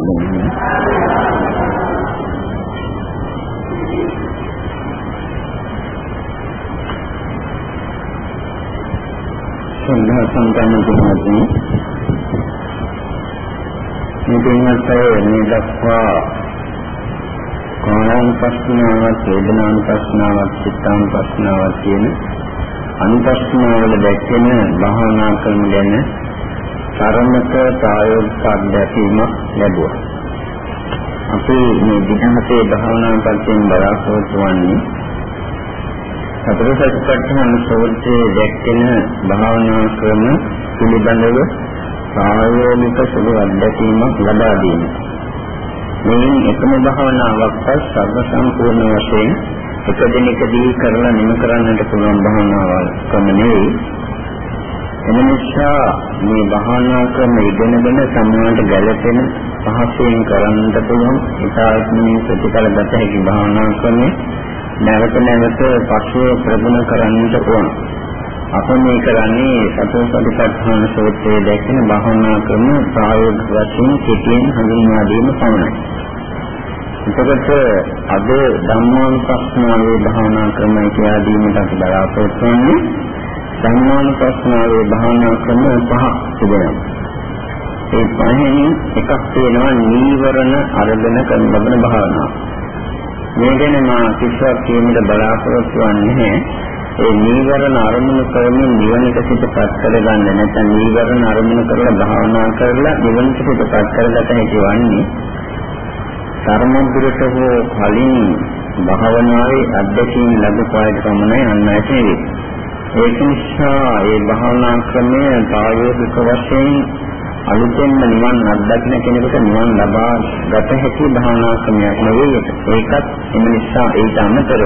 සම්මා සම්පන්න තුමතුනි මේ පින්වත් අය මේ දක්වා කායानुපස්සනාවක් වේදනානුපස්සනාවක් චිත්තානුපස්සනාවක් කියන අනුපස්සනාවල දැක්වෙන භාවනා කරන ගැන තරමක ප්‍රායෝගික අත්දැකීමක් ලැබුවා. අපි මේ විදහාතේ භාවනා පැත්තෙන් බලාපොරොත්තු වන්නේ සතර සතිපට්ඨාන සෝත්‍රයේ දැක්වෙන භාවනා ක්‍රම පිළිබඳව ප්‍රායෝගික සුළු අත්දැකීමක් ලබා දීම. මෙයින් එකම භාවනාවක්වත් සර්ව සම්පූර්ණ වශයෙන් එක දිනකදී කරලා නිම කරන්නට පුළුවන් භාවනාවක් කම නෙවෙයි. එනිසා මේ භාවනා ක්‍රම ඉගෙනගෙන සම්මානට ගැළපෙන පහසුවෙන් කරන්නට පුළුවන් ඉතාලත්මී ප්‍රතිඵල ගත හැකි භාවනා ක්‍රමේ නැවත නැවත පසුව ප්‍රගුණ කරන්නට ඕන. අප මේ කරන්නේ සතර සතිපට්ඨාන සූත්‍රයේ දැක්වෙන භාවනා ක්‍රම ප්‍රායෝගික වශයෙන් කෙටියෙන් හඳුන්වා දීම පමණයි. එතකොට අද ධම්මානුපස්සනාවේ භාවනා ක්‍රමය කියලා දීමට අපි බලාපොරොත්තු වෙන්නේ ධම්මානුපස්සනාවේ භාවනා ක්‍රම පහක් තිබෙනවා. ඒ පහෙන් එකක් තියෙනවා නීවරණ අරගෙන කරන ලබන භාවනාව. මේ ගැන මා කිසිවක් කියන්නට බලාපොරොත්තු වෙන්නේ නැහැ. ඒ නීවරණ අරමුණු කරමින් නිවනට සිතපත් කරගන්න නැත්නම් නීවරණ අරමුණු කරලා භාවනා කරලා නිවනට සිතපත් කරගත හැකි වන්නේ ධර්මද්දරට හෝ කලින් භාවනාවේ අධ්‍යක්ෂින් ලැබුවාට පමණයි අන්නයට නෙවෙයි. ඒක නිසා මේ භාවනා ක්‍රමය ප්‍රායෝගික වශයෙන් අලුතෙන්ම නිවන් අත්දකින්න කෙනෙකුට නිවන් ලබා ගත හැකි භාවනා ක්‍රමයක් නෙවෙයි. ඒකත් එම නිසා ඊට අමතරව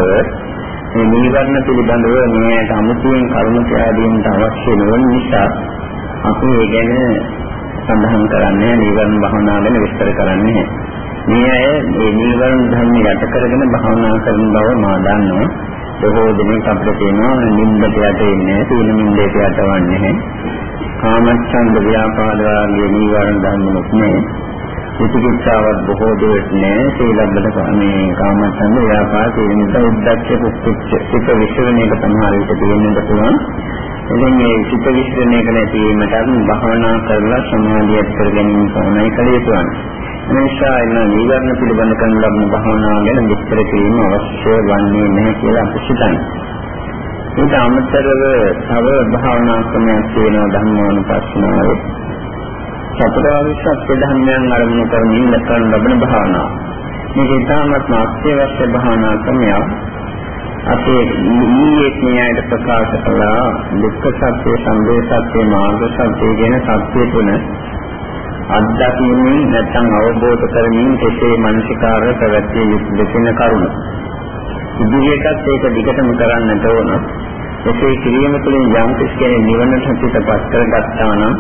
මේ නීවරණ පිළිබඳව මේකට අමුතුවෙන් කරුණු කියලා දෙන්නට අවශ්‍ය නොවන නිසා අපි ඒ ගැන සඳහන් කරන්නේ නීවරණ භාවනා ගැන විස්තර කරන්නේ මේ අය මේ නීවරණ ධර්ම යට කරගෙන භාවනා කරන බව මා දන්නවා බොහෝ දෙනෙක් අපිට කියනවා නිින්දට යට ඉන්නේ සීල නිින්දට යටවන්නේ කාමච්ඡන්ද ව්‍යාපාද වාගේ නීවරණ ධර්ම නෙමෙයි විචිකිච්ඡාවක් බොහෝ දුරට නෑ. සීලබ්බත මේ කාමච්ඡන්ද ව්‍යාපාර කියන නිසා උද්දච්ච කුච්ච සිත විශ්වණයක සමහර විට තියෙන්නත් පුළුවන්. ඉතින් මේ සිත විශ්වණයක නැති වීමට භාවනා කරලා සමාධිය කර ගැනීම ඕනයි කළ යුතුයි නිසා එන නීවරණ පිළිබඳ කරන ලබන භාවනාව ගැන විස්තර කිරීම අවශ්‍ය වන්නේ නැහැ කියලා අපි හිතන්නේ ඊට අමතරව තව භාවනා ක්‍රමයක් තියෙනවා ධම්මානුපස්සනාවේ චතුරාර්ය සත්‍ය ධර්මයන් අරමුණු කරමින් කරන ලබන භාවනාව. මේක ඉතාමත් අත්‍යවශ්‍ය භාවනා ක්‍රමයක්. අපේ ඊයේ න්‍යායට ප්‍රකාශ කළා දුක්ඛ සත්‍ය, සම්බේ සත්‍ය, මාර්ග සත්‍ය කියන සත්‍ය තුන අත්දැකීමෙන් නැත්නම් අවබෝධ කරමින් කෙසේ මානසිකාර්ය පැවැත්විය යුතුද කියන කරුණ. ඉදිරියටත් ඒක දිගටම කරන්නට ඕන. එසේ කිරීම තුළින් යම් කෙනෙක් නිවනට පිටපත් කරගත්තා නම්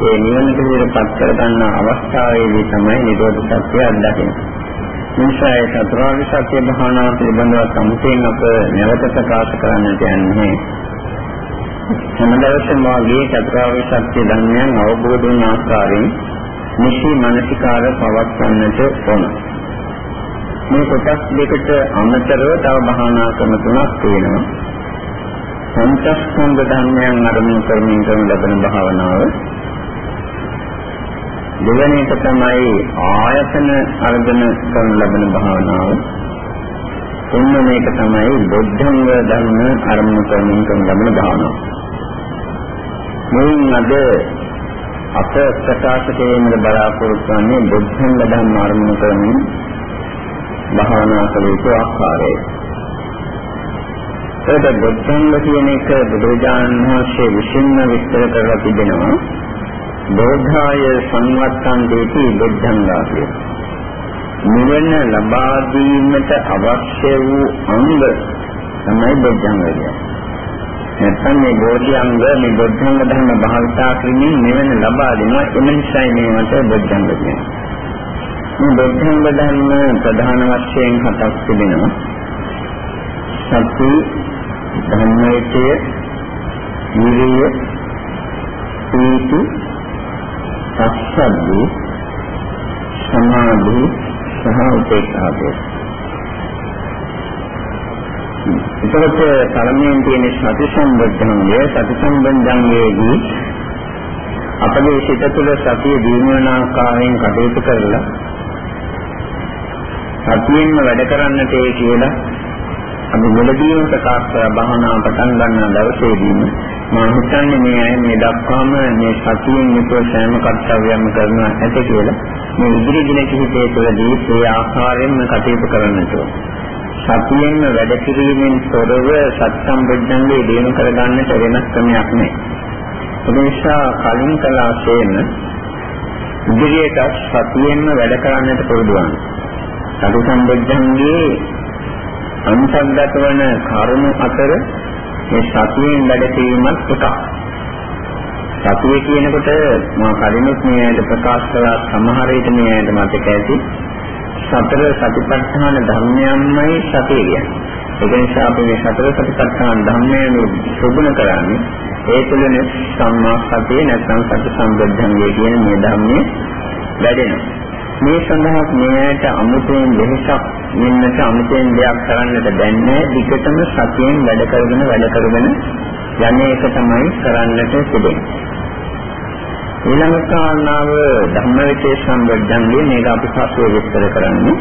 ඒ නිවන පිළිවෙලපත් කර ගන්න අවස්ථාවේදී තමයි නිරෝධ සත්‍ය අත්දකින්නේ. නිසා ඒ චතුරාර්ය සත්‍ය භාවනාව පිළිබඳව සම්පූර්ණ අප නැවත ප්‍රකාශ කරන්නට යන්නේ. හැමදාම වාගේ චතුරාර්ය සත්‍ය ධර්මයන් අවබෝධ වන ආකාරයෙන් නිසි මානසිකාර පවත්වන්නට ඕන. මේ කොටස් දෙකට අමතරව තව භාවනා ක්‍රම තුනක් තියෙනවා. පංචස්කන්ධ ධර්මයන් අරමුණු කරමින් කරන ලබන භාවනාව දෙවෙනි එක තමයි ආයතන අර්ධන කරන ලබන භාවනාව. තුන්වෙනි එක තමයි බුද්ධංග ධර්ම අරමුණු කරමින් කරන ලබන භාවනාව. මෙයින් අද අප ප්‍රකාශ කිරීමට බලාපොරොත්තු වන්නේ බුද්ධංග ධර්ම අරමුණු කරමින් භාවනා කළ යුතු ආකාරය. ඒකට බුද්ධංග කියන එක බුදුජානක මහසී විසින්ම විස්තර කරලා තිබෙනවා. බෝධාය සංවත්තන් දේති බුද්ධංගා කිය. නිවන ලබා දීමට අවශ්‍ය වූ අංග තමයි බුද්ධංග කියන්නේ. නැත්නම් මේ බෝධි අංග මේ බුද්ධංග ධර්ම භාවිතා කිරීමෙන් නිවන ලබා දෙනවා එම නිසායි මේවට බුද්ධංග කියන්නේ. මේ බුද්ධංග ධර්ම ප්‍රධාන වශයෙන් හතක් තිබෙනවා. සති ධම්මයේ විරිය සීතු පස්සද්දී සමාධි සහ උපේක්ෂාවයි. එතකොට පළමුවෙන් තියෙන සති සම්බොධ්‍යංගය සති සම්බොධ්‍යංගයේදී අපගේ සිත තුළ සතිය දිනවන ආකාරයෙන් කටයුතු කරලා සතියෙන්ම වැඩ කරන්නට ඒ කියලා අපි මුලදීම ප්‍රකාශ කර භාවනා පටන් ගන්න දවසේදීම මම හිතන්නේ මේ අය මේ දක්වාම මේ සතියෙන් යුතුව සෑම කර්තව්‍යයක්ම කරනවා ඇත කියලා මේ ඉදිරි දින කිහිපය තුළදී ඒ ආකාරයෙන්ම කටයුතු කරන්නට සතියෙන්ම වැඩ කිරීමෙන් තොරව සත් සම්බුද්ධංගේ දිනු කරගන්නට වෙනස් ක්‍රමයක් නැහැ. ඒ නිසා කලින් කලාසේන ඉදිරියට සතියෙන්ම වැඩ කරන්නට පුරුදු වන්න. සති සම්බුද්ධංගේ අන්තර්ගත වන කරුණු අතර මේ සතියෙන් වැඩ කිරීමත් එකක්. සතිය කියනකොට මා කලිනුත් මේ ඇයිද ප්‍රකාශ කළා සමහර විට මේ ඇයිද මතක ඇති සතර සතිපට්ඨාන ධර්මයන්මයි සතිය කියන්නේ. ඒ නිසා අපි මේ සතර සතිපට්ඨාන ධර්මයන් සුබුණ කරන්නේ ඒ තුළනේ සම්මා සතිය නැත්නම් සති සම්බුද්ධංගය කියන මේ ධර්මයේ වැඩෙනවා. මේ සඳහා මෙයට අමුතෙන් වෙහසක් මෙන්නට අමුතෙන් දෙයක් කරන්නට බැන්නේ විකටම සතියෙන් වැඩ කරගෙන වැඩ කරගෙන යන්නේ එක තමයි කරන්නට තිබෙන්නේ. ඊළඟ කාරණාව ධම්මවිචේ සම්බද්ධංගේ මේක අපි පස්සේ විස්තර කරන්නේ.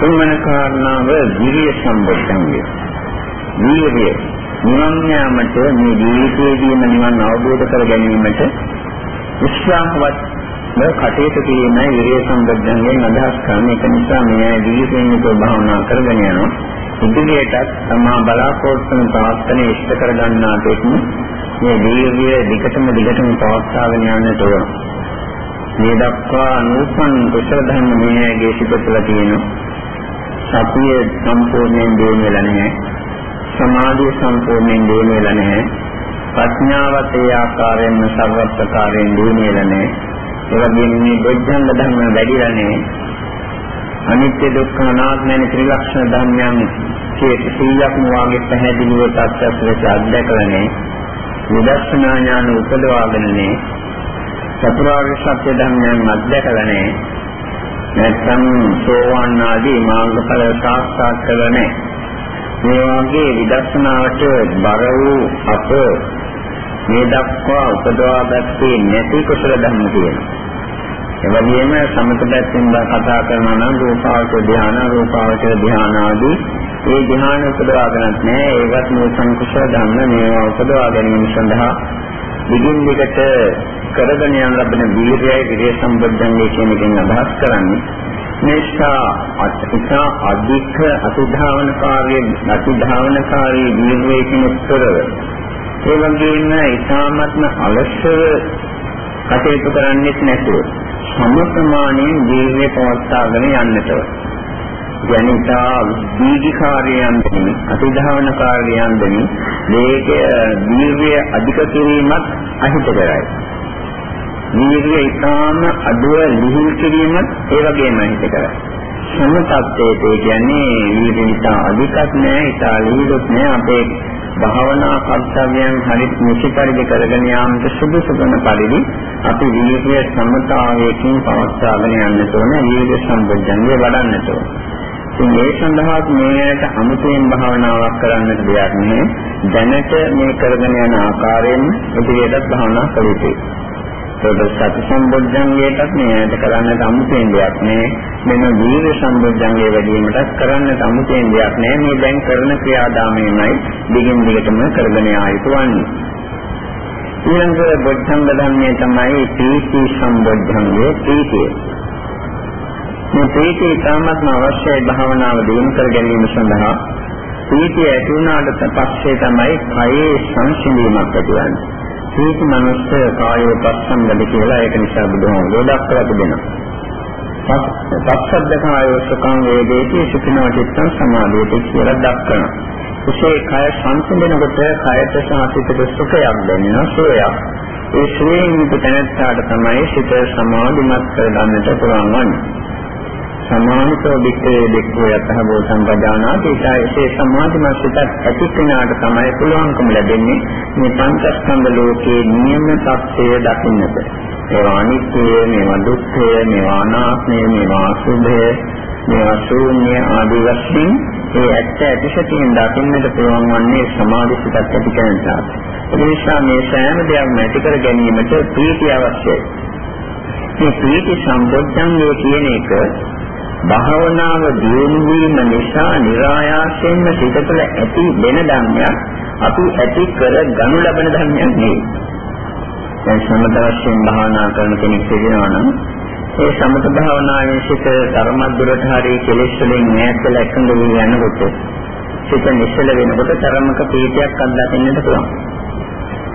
තුන්වන කාරණාව විරිය සම්බද්ධංගේ. විරිය නිවන් යාමට මේ ජීවිතයේදීම නිවන් අවබෝධ කර ගැනීමට විශ්වාසවත් කටයුතු කිරීමයි විරිය සම්බද්ධයෙන් අදහස් කරන්නේ. ඒක නිසා මේ දීර්ඝයෙන් යුතුව භාවනා කරගෙන යනවා. ඉදිරියටත් තමා බලාපොරොත්තු වන ප්‍රාර්ථන ඉෂ්ට කර ගන්නා තෙක්ම මේ දීර්ඝය දිගටම දිගටම පවත්වාගෙන යන්නට ඕන. මේ දක්වා නූපන් කුසල ධර්ම මේගේ සිට තුළ තියෙනවා. සතිය සම්පූර්ණයෙන් දිනු වෙලා නැහැ. සමාධිය සම්පූර්ණයෙන් දිනු වෙලා නැහැ. ප්‍රඥාවත් ඒ ආකාරයෙන්ම සර්වත්කාරයෙන් දිනු වෙලා නැහැ. ඒ වගේම මේ බොද්ධංග ධර්ම වැඩිලා නේ. අනිත්‍ය දුක්ඛ අනාත්ම යන ත්‍රිලක්ෂණ ධර්මයන් කේත සීලක්ම වාගේ පැහැදිලිව තත්ත්වයට අධ්‍යක්ෂණේ විදර්ශනා ඥාන උපදවාගෙනනේ. චතුරාර්ය සත්‍ය ධර්මයන් අධ්‍යක්ෂණේ නැත්නම් සෝවාන් ආදී මාර්ගඵල සාක්ෂාත් කරගන්නේ මේ වගේ විදර්ශනාවට බර වූ අප මේ දක්වා උපදවාගත්තේ නැති කුසල ධර්ම තියෙනවා. ඒ වගේම සමතපැත්තෙන් කතා කරනවා නම් රූපාවචර ධාන, රූපාවචර ධාන ආදී ඒ ධ්‍යාන උපදවාගෙනත් නැහැ. ඒවත් මේ සංකුසල ධර්ම මේවා උපදවා ගැනීම සඳහා දිගින් දිගට කරගෙන යන ලබන වීර්යය විරේ සම්බද්ධංගේ කියන එකෙන් අදහස් කරන්නේ මේසා අත්‍ිතා අධික අසුධාවනකාරී අසුධාවනකාරී වීර්යයෙන් උත්තරව ඒ වගේම ඊ타ත්ම අලසව කටයුතු කරන්නේත් නැතුව සම ප්‍රමාණයෙන් ජීවිතය පවත්වාගෙන යන්නට ජනිතා දීඝකාරයන් දෙනි අතිධාවන කාර්යයන් දෙනි මේක දීර්ඝය අධික කිරීමත් අහිතකරයි. දීර්ඝය ඊටාම අඩුව ලිහිල් කිරීමත් ඒ වගේම අහිතකරයි. සම තත්ත්වයේ කියන්නේ දීර්ඝය අධිකත් නෑ ඉතාලියුත් නෑ අපේ භාවනා කර්තව්‍යයන් හරිත් නිසි පරිදි කරගෙන යාමට සුදුසු වන පරිදි අපි විවිධ සම්මතාවයකින් පවත්වාගෙන යන්නට ඕන විවිධ සම්බුද්ධංගේ වඩන්නට ඕන. ඉතින් ඒ සඳහා මේකට අමුතුවෙන් භාවනාවක් කරන්නට දෙයක් නෑ. දැනට මේ කරගෙන යන ආකාරයෙන් ඉදිරියටත් භාවනා කළ යුතුයි. ඒක සති සම්බොධ්‍යංගයටත් මේකට කරන්නට අමුතෙන් දෙයක් නෑ. මෙන්න වීර සම්බොධ්‍යංගය වැඩි වීමටත් කරන්නට අමුතෙන් දෙයක් නෑ. මේ දැන් කරන ක්‍රියාදාමයමයි දිගින් දිගටම කරගෙන ආයුතු වන්නේ. ඊළඟ බොද්ධංග ධර්මයේ තමයි පීති සම්බොධ්‍යංගය පීතිය. මේ පීතිය ඉතාමත්ම අවශ්‍යයි භාවනාව දියුණු කර ගැනීම සඳහා. පීතිය ඇති වුණාට පස්සේ තමයි කයේ සංසිඳීමක් ඇති වෙන්නේ. සීති මනස කායෝ පස්සම්බද කියලා ඒක නිසා බුදුහාමුදුරුවෝ දක්වලා තිබෙනවා. පස්සද්ද කායෝ සුඛං වේදේති සුඛිනෝ චිත්තං සමාධියති කියලා දක්වනවා. එසේ කය සංසිඳනකොට කයට සාසිතක සුඛයක් දැනෙනවා සෝයක්. ඒ ශ්‍රේණි පිටනත්තාට තමයි සිත සමාධිමත් කරගන්නට පුළුවන් වන්නේ. සමානිතෝ වික්‍රේ දෙක්කෝ යතහබෝ සම්පජානාති ඒසේ සමාධිමත් සිතක් ඇති කෙනාට තමයි පුළුවන්කම ලැබෙන්නේ මේ පංචස්කන්ධ ලෝකයේ නියම තත්ත්වය දකින්නට. ඒවා අනිත්‍ය, මේවා දුක්ඛය, මේවා අනාත්මය, මේවා අසුභය, මේවා ශූන්‍ය ආදී වශයෙන් ඒ ඇත්ත ඇතිශතියෙන් දකින්නට පුළුවන් වන්නේ සමාධි සිතක් ඇති කෙනාට. ඒ නිසා මේ සෑම දෙයක්ම ඇති කර ගැනීමට ප්‍රීතිය අවශ්‍යයි. මේ ප්‍රීති සම්බොධ්ධංගය කියන එක භාවනාව දියුණු වීම නිසා નિરાයාසයෙන්ම සිත තුළ ඇති වෙන ධර්මයක් අපි ඇති කර ගනු ලබන ධර්මයක් නෙවෙයි. දැන් සමත වශයෙන් භාවනා කරන කෙනෙක් කියනවා නම් ඒ සමත භාවනාවේ සිට ධර්මද්දුරට හරි කෙලෙස් වලින් ඈත් වෙලා එකඟ වී යනකොට සිත නිශ්චල වෙනකොට තරමක පීඩයක් අත්දකින්නට පුළුවන්.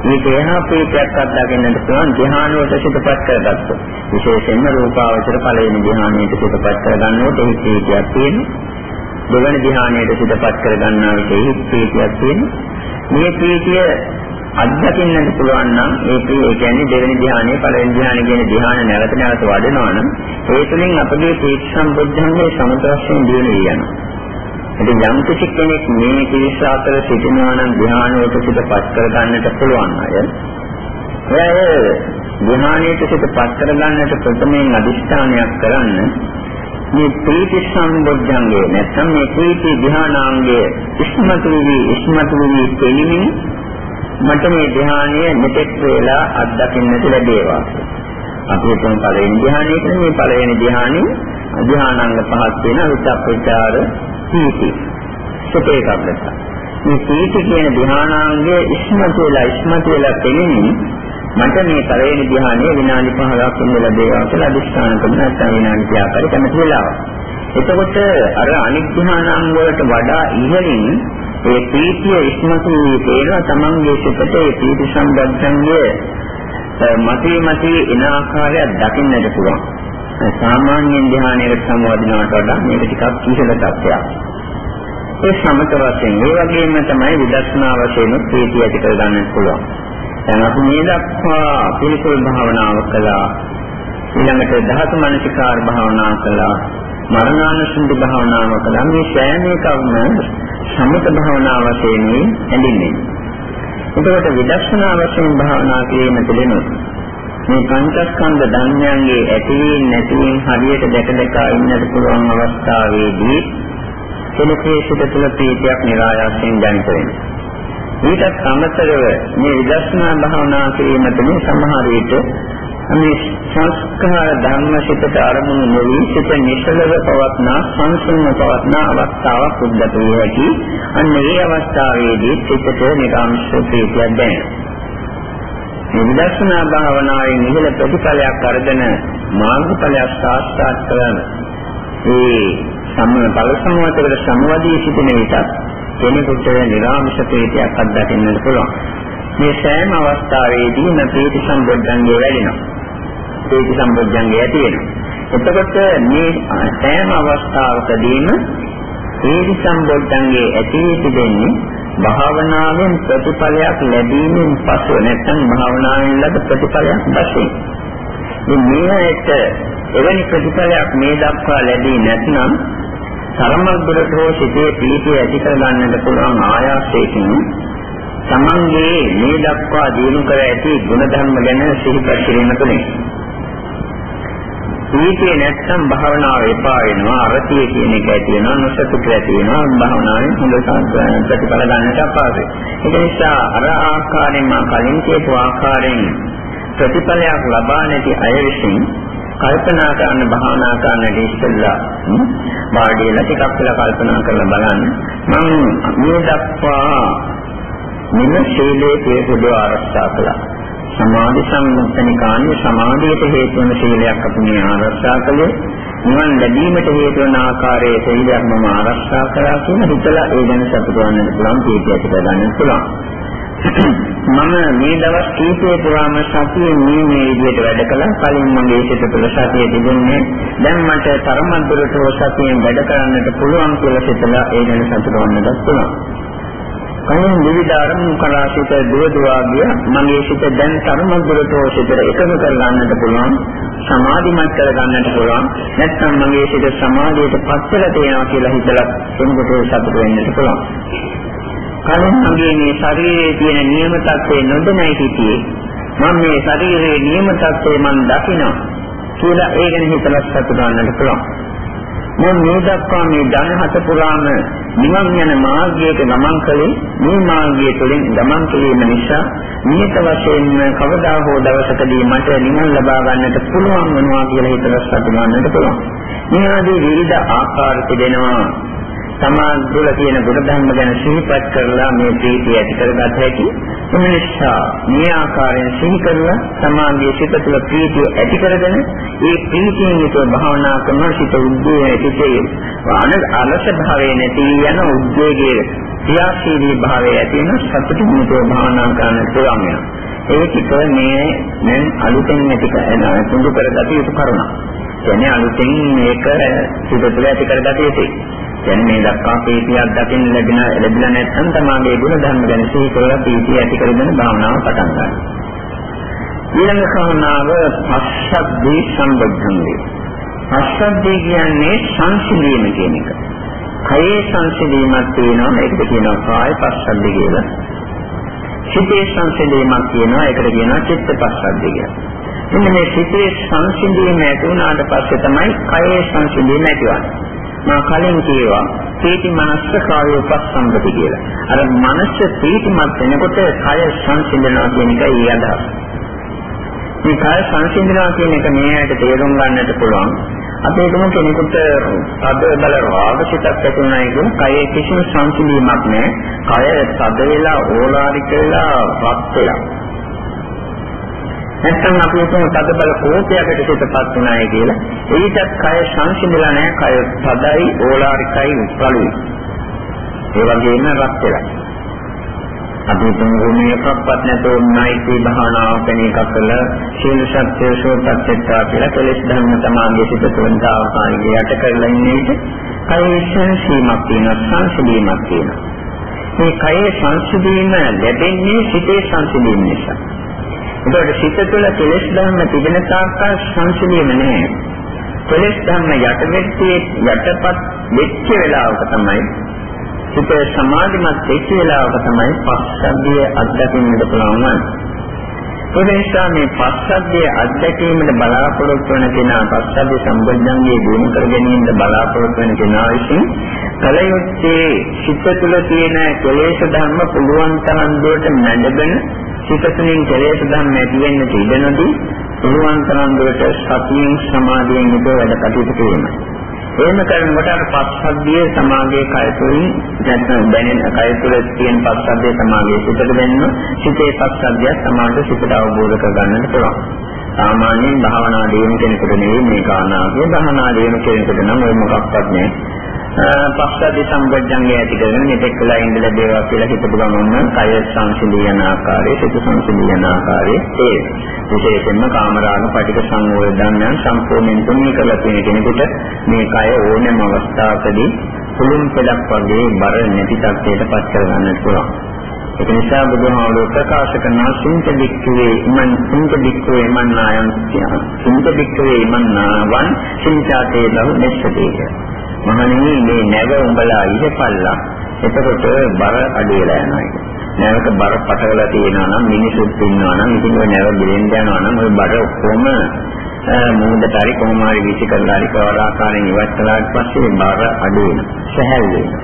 මේ දේහා ප්‍රීතියක් අත්දකින්නට පුළුවන් ධ්‍යානුවට සිතපත් කරගත්තොත්. විශේෂයෙන්ම රූපාවචර ඵලයෙන් ධ්‍යානයට සිතපත් කරගන්නකොට ඒ ප්‍රීතියක් තියෙනවා. දෙවන ධ්‍යානයට සිතපත් කරගන්නා විට ඒ ප්‍රීතියක් තියෙනවා. මේ ප්‍රීතිය අත්දකින්නට පුළුවන් නම් ඒ ප්‍රිය කියන්නේ දෙවෙනි ධ්‍යානයේ පළවෙනි ධ්‍යානයේ කියන ධ්‍යාන නැවත නැවත වඩනවා නම් ඒ තුළින් අපගේ ප්‍රීති සම්බුද්ධංගේ සමත වශයෙන් දිනු වෙනවා. ඉතින් යම් කිසි කෙනෙක් මේ කිරිස අතර සිටිනවා නම් ධ්‍යානයට සිටපත් කරගන්නට පුළුවන් අය. එයා ධ්‍යානයට සිටපත් කරගන්නට ප්‍රථමයෙන් අදිෂ්ඨානයක් කරන්න මේ ප්‍රීති සම්බොධ්‍යංගය නැත්නම් මේ ප්‍රීති ධ්‍යානාංගය ඉස්මතු වී ඉස්මතු වී තෙලිමින් මට මේ ධ්‍යානය මෙතෙක් වේලා අත්දකින්නට ලැබේවා. අපි හිතමු පළවෙනි ධ්‍යානයේ මේ පළවෙනි ධ්‍යානෙ ධ්‍යානාංග පහක් වෙන විචක්කචාර සීති සුපේ කබ්බත මේ සීති කියන ධ්‍යානාංගයේ ඉස්මතු වෙලා ඉස්මතු වෙලා තෙමින් මට මේ පළවෙනි ධ්‍යානයේ විනාඩි 15ක් ඉන්න ලැබේවා කියලා අදිස්ථාන කරන නැත්නම් විනාඩි 30ක් හරි කැමති වෙලාව. එතකොට අර අනිත් ධ්‍යානාංග වලට වඩා ඉහළින් ඒ ප්‍රීතිය ඉස්මතු වේනවා තමන්ගේ සිතට ඒ ප්‍රීති සම්බන්ධංගය මතේ මතේ එන ආකාරයක් දකින්නට පුළුවන්. සාමාන්‍ය ධ්‍යානයකට සමවදිනවට වඩා මේක ටිකක් ඉහළ තත්ත්වයක්. ඒ සමත වශයෙන් ඒ වගේම තමයි විදර්ශනා වශයෙන් ප්‍රීතිය ඇති කර ගන්නත් පුළුවන්. දැන් අපි මේ දක්වා පිළිකුල් භාවනාව කළා. ඊළඟට ධාතු මනසිකාර භාවනා කළා. මරණානුසුද්ධි භාවනාව කළා. මේ සෑම එකක්ම සමත භාවනාව වශයෙන් ඇඳින්නේ. එතකොට විදර්ශනා වශයෙන් භාවනා කිරීම තුළින් මේ පංචස්කන්ධ ධර්මයන්ගේ ඇතිවීම නැතිවීම හරියට දැක දැක ඉන්නට පුළුවන් අවස්ථාවේදී කෙනෙකුගේ සිත තුළ ප්‍රීතියක් નિરાයාසයෙන් දැනිට වෙනවා. ඊටත් අමතරව මේ විදර්ශනා භාවනා කිරීම තුළින් සමහර විට මේ සංස්කාර ධර්ම සිතට අරමුණු නොවි සිත නිසලව පවත්නා සංසුන්ව පවත්නා අවස්ථාවක් උද්ගත වේ හැකි. අන්න ඒ අවස්ථාවේදී සිතට නිරාංශ ප්‍රීතියක් දැනෙනවා. මේ විදර්ශනා භාවනාවෙන් ඉහළ ප්‍රතිඵලයක් අරගෙන මාර්ගඵලයක් සාක්ෂාත් කරගන්න. ඒ සම්ම බල සමවතකට සමවදී සිටින විට කෙනෙකුට නිරාමිෂ ප්‍රීතියක් අත්දකින්නට පුළුවන්. මේ සෑම අවස්ථාවේදීම ප්‍රීති සම්බොද්ධංගේ වැඩෙනවා. ප්‍රීති සම්බොද්ධංගේ ඇති වෙනවා. එතකොට මේ සෑම අවස්ථාවකදීම ප්‍රීති සම්බොද්ධංගේ ඇති වෙන්නේ භාවනාවෙන් ප්‍රතිඵලයක් ලැබීමෙන් පසු නැත්නම් භාවනාවෙන් ලද ප්‍රතිඵලයක් වශයෙන්. මේ මේකට එවැනි ප්‍රතිඵලයක් මේ දක්වා ලැබී නැත්නම් තරමක් දුරට හෝ සිතේ ප්‍රීතිය ඇති කර ගන්නට පුළුවන් ආයාසයෙන් තමන්ගේ මේ දක්වා දිනු කර ඇති ගුණධර්ම ගැන සිහිපත් කිරීම තුළින් ප්‍රීතිය නැත්නම් භාවනාව එපා වෙනවා අරතිය කියන එක ඇති වෙනවා නොසතුට ඇති වෙනවා. භාවනාවෙන් හොඳ ප්‍රතිඵල ගන්නට අපහසුයි. ඒ නිසා අර ආකාරයෙන් මා කලින් කියපු ආකාරයෙන් ප්‍රතිඵලයක් ලබා නැති අය විසින් කල්පනා කරන්න භාවනා කරන්නට ඉස්සෙල්ලා වාඩිලා ටිකක් වෙලා කල්පනා කරලා බලන්න. මම මේ දක්වා මෙන්න සීලයේ පිළිපොඩ ආරක්ෂා කළා. සමාධි සම්මුතනිකාන්නේ සමාධියට හේතු වන සීලයක් අපි මේ ආරක්ෂා කළේ නිවන් ලැබීමට හේතු වන ආකාරයේ සීලයක් මම ආරක්ෂා කළා කියන හිතලා ඒ ගැන සතුටු වෙන්න පුළුවන් කීපයක් ගන්න පුළුවන් මම මේ දවස් කීපේ පුරාම සතියේ මේ මේ විදිහට වැඩ කළා. කලින් මගේ සිත තුළ සතිය තිබුණේ. දැන් මට තරමක් දුරට සතියෙන් වැඩ කරන්නට පුළුවන් කියලා සිතලා ඒ ගැන සතුටු වෙන්නත් පුළුවන්. කලින් විවිධ අරමුණු කරා සිට දුව දුවා ගිය මගේ සිත දැන් තරම දුරට සිතට එකඟ කර ගන්නට පුළුවන් සමාධිමත් කර ගන්නට පුළුවන් නැත්නම් මගේ සිත සමාධියට පත් වෙලා තියෙනවා කියලා හිතලා කෙනෙකුට සතුට වෙන්නට පුළුවන්. කලින් මගේ මේ ශරීරයේ තියෙන නියම තත්ත්වේ නොදැනයි හිටියේ. මම මේ ශරීරයේ නියම තත්ත්වේ මම දකිනවා කියලා ඒ ගැන හිතලා සතුට ගන්නට පුළුවන්. මම මේ දක්වා මේ ධන හත පුරාම නිවන් යන මාර්ගයක ගමන් කළේ මේ මාර්ගය තුළින් ගමන් කිරීම නිසා නියත වශයෙන්ම කවදා හෝ දවසකදී මට නිවන් ලබා ගන්නට පුළුවන් වෙනවා කියලා හිතලා සතුටුමන්නට පුළුවන්. මේ ආදී විවිධ ආකාර තිබෙනවා. සමාන් තුළ තියෙන ගුණධර්ම ගැන සිහිපත් කරලා මේ ප්‍රීතිය ඇති කරගත හැකි. ඒ නිසා මේ ආකාරයෙන් සිහි කරලා සමාගයේ සිත තුළ ප්‍රීතිය ඇති කරගෙන ඒ ප්‍රීතියෙන් යුතුව භාවනා කරන සිත උද්දේශය සිටේ. අනද අලස භාවයේ නැති යන උද්වේගයේ ක්‍රියාශීලී භාවය ඇති වෙන සතුටු මුතෝ භාවනා කරන්න පුළුවන් වෙනවා. ඒ කිත මේ දැන් අලුතෙන් ඇති කරන තුඟ කරගatiya යුතු කරුණක්. කියන්නේ අලුතෙන් මේක සිත තුළ ඇති කරගatiya යුතුයි. දැන් මේ දක්වා ප්‍රීතියක් දකින්න ලැබෙන ලැබිලා නැත්නම් තමාගේ ගුණ ධර්ම ගැන සිහි කරලා ප්‍රීතිය ඇති කරගෙන භාවනාව පටන් ගන්නවා. ඊළඟ කාරණාව පස්සද්ධි සම්බුද්ධංගේ. පස්සද්ධි කියන්නේ සංසිඳීම කියන එක. කයේ සංසිඳීමක් තියෙනවා ඒකට කියනවා කාය පස්සද්ධි කියලා. සිතේ සංසිඳීමක් තියෙනවා ඒකට කියනවා චිත්ත පස්සද්ධි කියලා. මෙන්න මේ සිතේ සංසිඳීම ඇති වුණාට පස්සේ තමයි කයේ සංසිඳීම ඇතිවන්නේ. මා කලින් කියවා ප්‍රීති මනස්ස කාය උපස්සම්පති කියලා. අර මනස ප්‍රීතිමත් වෙනකොට කය සංසිඳනවා කියන එකයි අදහස. මේ කය සංසිඳනවා කියන එක මේ ඇයිට තේරුම් ගන්නට පුළුවන්. අපේ ගම කෙනෙකුට අද බල රාගසිතක් ඇති වුණා කියන කයේ කිසිම සංසිඳීමක් නැහැ. කය තද වෙලා ඕලාරික වෙලා වත් වෙලා නැත්නම් අපි හිතමු තද බල කෝපයකට පිටපත් වුණායි කියලා. ඒකත් කය සංසිඳලා නැහැ. කය සදයි, ඕලාරිකයි, උත්පලුයි. ඒ වගේම රත් වෙලා. අපි හිතමු මේ එකක්වත් නැතෝ නයිති භාවනාව කෙන එකක් කළ සීල සත්‍ය සෝතච්චත්තා කියලා කෙලෙස් ධර්ම තමාගේ සිත තුළ දාවකාරී යට කරලා ඉන්නේ කයේ සංසීමක් තියෙනවා සංසිඳීමක් තියෙනවා. මේ කයේ සංසිඳීම ලැබෙන්නේ සිතේ සංසිඳීම නිසා. ඒකට සිත තුළ කෙලෙස් ධර්ම තිබෙන තාක්කල් සංසිඳීම නැහැ. කෙලෙස් ධර්ම යටවෙත්තේ යටපත් වෙච්ච වෙලාවක තමයි සිත සමාධිමත් වෙච්ච වෙලාවක තමයි පස්සද්ධිය අත්දකින්නට පුළුවන් වන්නේ. ඒ නිසා මේ පස්සද්ධිය අත්දැකීමට බලාපොරොත්තු වෙන කෙනා පස්සද්ධිය සම්බන්ධංගයේ දිනු කර ගැනීමට බලාපොරොත්තු වෙන කෙනා විසින් කලයුත්තේ සිත තුළ තියෙන කෙලෙස් ධර්ම පුළුවන් තරම් දුරට මැඩගෙන සිත තුළින් කෙලෙස් ධර්ම ඇති වෙන්න තිබෙනදී පුළුවන් තරම් දුරට සතියෙන් සමාධියෙන් යුතුව වැඩ කටයුතු කිරීම. එහෙම කරනකොට අර පස්සද්ධිය සමාගයේ කය තුළින් නැත්නම් දැනෙන කය තුළ තියෙන පස්සද්ධිය සමාගයේ සිතට දැනෙන සිතේ පස්සද්ධිය සමාගයේ සිතට අවබෝධ කරගන්නට පුළුවන්. සාමාන්‍යයෙන් භාවනා දියුණු කෙනෙකුට නෙවෙයි මේ කාරණාවේ භාවනා දියුණු කෙනෙකුට නම් ඔය මොකක්වත් නෑ. පස්සද්ධි සම්බොජ්ජංගය ඇති කරගෙන මෙතෙක් වෙලා ඉඳ ලැබේවා කියලා හිතපු ගමන්ම කය සංසිඳී යන ආකාරයේ සිත සංසිඳී යන ආකාරයේ ඒ විශේෂයෙන්ම කාමරාග පටික සංවේය ධර්මයන් සම්පූර්ණයෙන් තුනී කරලා තියෙන කෙනෙකුට මේ කය ඕනෑම අවස්ථාවකදී පුළුම් පෙළක් වගේ බර නැති තත්ත්වයට පත් කරගන්නට පුළුවන්. ඒක නිසා බුදුහාමුදුරුවෝ ප්‍රකාශ කරන සින්ත දික්කවේ මන් සින්ත දික්කවේ මන්නායන් කියන සින්ත දික්කවේ මන්නාවන් සින්තාතේ ලහු නිස්සදේක මහණෙනි මේ නැව උඹලා ඉහපල්ලා එතකොට බර අඩු වෙලා යනවා ඒක. නැවක බර පටවලා තියෙනවා නම් මිනිසුත් ඉන්නවා නම් ඉතින් ඔය නැව බිලෙන් යනවා නම් ඔය බර ඔක්කොම මූදට හරි කොහොම හරි විසි කරලා හරි කවදාකාරයෙන් ඉවත් කළාට පස්සේ බර අඩු වෙනවා. සහැල් වෙනවා.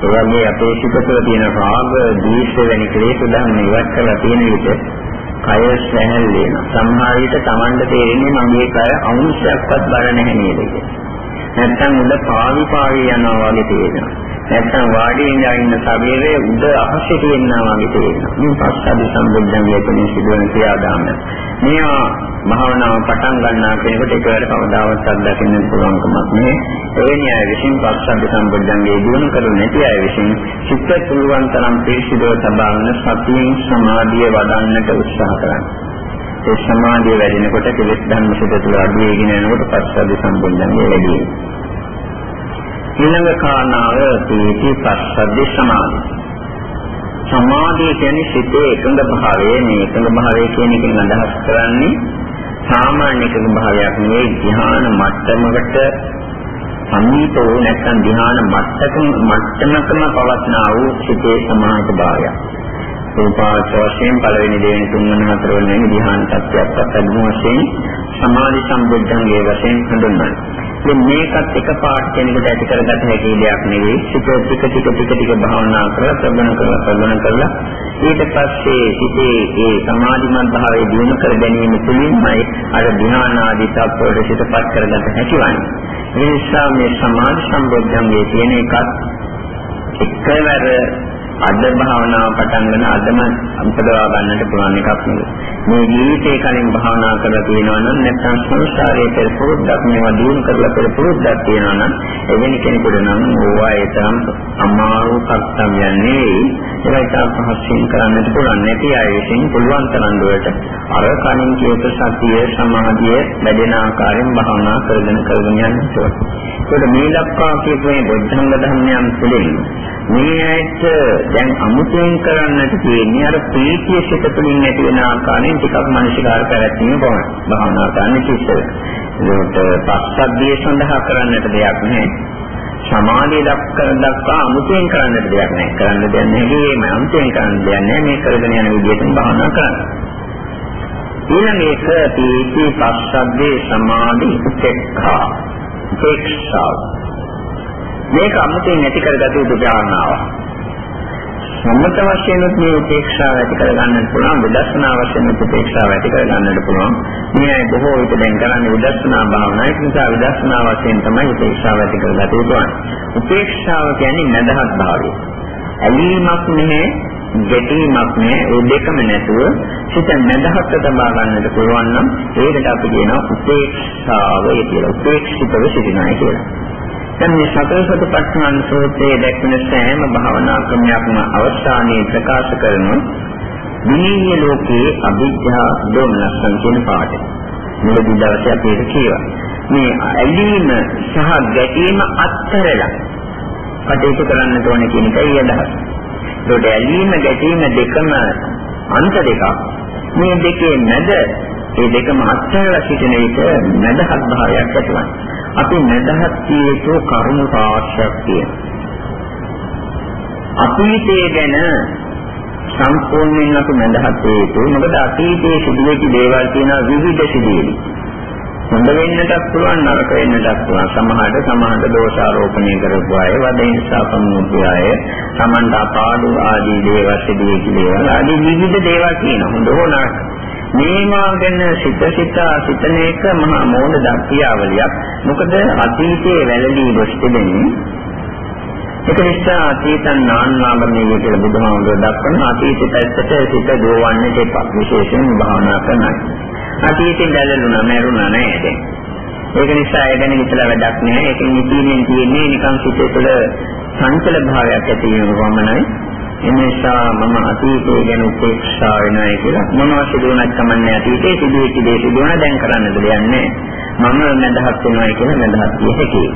ඒ වගේ අපේ සිතේ තියෙන රාග, ද්වේෂ වැනි ක්ලේශ ධර්ම ඉවත් කරලා තියෙන විට කය සහැල් වෙනවා. සමහර විට Tamanda තේරෙන්නේ මගේ කය අංශයක්වත් බර නැහැ නේද කියලා. නැත්තම් උඩ පාවි පාවි යනවා වගේ තේරෙනවා. නැත්තම් වාඩි වෙලා ඉන්න ශරීරයේ උඩ අහසේ තියෙනවා වගේ තේරෙනවා. මේ පස්සද්ධි සම්බුද්ධන් වේතනින් සිදුවන ක්‍රියාදාම. මේවා භාවනාව පටන් ගන්නා කෙනෙකුට එකවර කවදාවත් අත්දකින්න පුළුවන්කමක් නෑ. එවැනි අය විසින් පස්සද්ධි සම්බුද්ධන්ගේ දිනු කරු නැති අය විසින් චිත්ත පුළුවන් තරම් පිරිසිදුව තබාගෙන සතියෙන් සමාධිය වඩන්නට උත්සාහ කරනවා. ඒ සමාධිය වැඩිනකොට කෙලෙස් ධර්ම සිත තුළ අඩු වෙගෙන යනකොට පස්සද්ධි සම්බුද්ධන්ගේ වැඩි වෙනවා. ඊළඟ කාරණාව තීටි පස්සද්ධි සමාධි. සමාධිය කියන්නේ සිතේ එකඟ භාවය මේ එකඟ භාවය කියන එකෙන් අදහස් කරන්නේ සාමාන්‍ය එකඟ භාවයක් නෙවෙයි ධ්‍යාන මට්ටමකට සමීප වූ නැත්නම් ධ්‍යාන මට්ටකම මට්ටමකම පවත්නා වූ සිතේ සමාහිත භාවයක්. රූපාවච වශයෙන් පළවෙනි දෙවෙනි තුන්වෙනි හතරවෙනි ධ්‍යාන තත්ත්වයක් අත්දැකීම වශයෙන් සමාධි සම්බුද්ධංගයේ වශයෙන් හඳුන්වනවා. ඉතින් මේකත් එක පාට කෙනෙකුට ඇති කරගත හැකි දෙයක් නෙවෙයි. ටික ටික ටික ටික ටික භාවනා කරලා ප්‍රබණ කරලා ප්‍රබණ කරලා ඊට පස්සේ සිටේ ඒ සමාධිමත් භාවයේ දිනු කර ගැනීම තුළින්මයි අර ධ්‍යාන ආදී තත්ත්වවලට සිතපත් කරගත හැකිවන්නේ. ඒ නිසා මේ සමාධි සම්බුද්ධංගයේ තියෙන එකත් එකවර අද භාවනාව පටන් ගන්න අදම උපදවා ගන්නට පුළුවන් එකක් නෙවෙයි. මේ ජීවිතේ කලින් භාවනා කරලා තියෙනවා නම් නැත්නම් සංසාරයේ පෙර පුරුද්දක් මේවා දිනු කරලා පෙර පුරුද්දක් තියෙනවා නම් එවැනි කෙනෙකුට නම් ඕවා ඒ තරම් අමාරු කර්තව්‍යයක් නෙවෙයි. ඒක ඉතාම පහසුවෙන් කරන්නට පුළුවන්. නැති අය විසින් පුළුවන් තරම් දුරට අර කලින් කියපු සතිය සමාධිය වැඩෙන ආකාරයෙන් භාවනා කරගෙන කරගෙන යන්න ඕනේ. ඒකට මේ දක්වා කියපු මේ බුද්ධංග ධර්මයන් තුළින් මේ ඇයිට දැන් අමුතුවෙන් කරන්නට තියෙන්නේ අර ප්‍රීතිය සිත තුළින් ඇති වෙන ආකාරයෙන් ටිකක් මානසිකාර පැවැත්වීම බව. භාවනා කරන්න ඉස්සෙල්ලා. ඒකට පස්සද්ධිය සඳහා කරන්නට දෙයක් නැහැ. සමාධිය දක්කර දක්වා අමුතුවෙන් කරන්නට දෙයක් නැහැ. කරන්න දෙයක් නැහැ. මේ අමුතුවෙන් කරන්න දෙයක් නැහැ. මේ කරගෙන යන විදිහට භාවනා කරන්න. ඊළඟ එක පීති පස්සද්ධිය සමාධි උපේක්ඛා. උපේක්ෂාව. මේක අමුතුවෙන් නැති කරගත යුතු කාරණාවක්. සම්මත වශයෙන් මේ උපේක්ෂාව ඇති කර ගන්නට පුළුවන් විදර්ශනා වශයෙන් උපේක්ෂාව ඇති කර ගන්නට පුළුවන්. මේ බොහෝ විට දැන් කරන්නේ විදර්ශනා භාවනාවයි ඒ නිසා විදර්ශනා වශයෙන් තමයි උපේක්ෂාව ඇති කරගත යුතුයි උපේක්ෂාව කියන්නේ නැදහත් භාවය. ඇලීමක් නැහැ ගැටීමක් නෑ ඒ දෙකම නැතුව සිත නැදහත් තබා ගන්නට පුළුවන් නම් ඒකට අපි කියනවා උපේක්ෂාවය කියලා. උපේක්ෂිතව සිටිනවා කියලා. දැන් මේ සතර සතිපට්ඨාන සූත්‍රයේ දැක්වෙන සෑම භාවනා ක්‍රමයක්ම අවස්ථානයේ ප්‍රකාශ කරන විනීය ලෝකයේ අභිජ්ජා දෝමනස්සන් කියන පාඩේ. මුලදී දවසේ අපි ඒක කියවා. මේ ඇලීම සහ ගැටීම අත්හැරලා කටයුතු කරන්න ඕනේ කියන එකයි අදහස. ඒකට ඇලීම ගැටීම දෙකම අන්ත දෙකක්. මේ දෙකේ මැද මේ දෙකම අත්හැරලා සිටින එක මැදහත් භාවයක් ඇතිවන්නේ. අපි නැදහත් කියේතු කරුණු රාශියක් තියෙනවා. අතීතයේ ගැන සම්පූර්ණයෙන් අපි නැදහත් හේතු මොකද අතීතයේ සිදුවෙච්ච දේවල් තියෙන විවිධ සිදුවීම්. හොඳ වෙන්නටත් පුළුවන් නරක වෙන්නටත් පුළුවන් සමහරට සමහරට දෝෂාරෝපණය කරපු අය වදින සාපමුත්‍ය අය සමන්ට අපාඩු ආදී දේවල් සිදුවෙච්ච දේවල් ආදී විවිධ දේවල් තියෙනවා හොඳ හෝ නරක මේවා ගැන සිත සිත සිතන එක මහා මෝඩ දක්තියාවලියක්. මොකද අතීතයේ වැළලී ගොස් තිබෙන්නේ ඒක නිසා අතීතං නාන්නාගමනේ කියලා බුදුහාමුදුරුවෝ දක්වන අතීතයේ පැත්තට සිත දෝවන්නේ එපා. විශේෂයෙන් භාවනා කරනවා. අතීතේ දැලුණා මරුණා නෑ දැන්. ඒක නිසා ඒ ගැන හිතලා වැඩක් නෑ. ඒකෙන් ඉතිරියෙන් තියෙන්නේ නිකන් සිතේ තුළ සංකල භාවයක් ඇති වෙනව පමණයි. එනිසා මම අතීතයේ ගැන උපේක්ෂා වෙනවා කියලා මොනවා සිදුවනක් කමන්නේ අතීතයේ සිදුවෙච්ච දේ සිදුවන දැන් කරන්නද දෙන්නේ මම නැදහත් වෙනවා කියලා නැදහත් විය හැකියි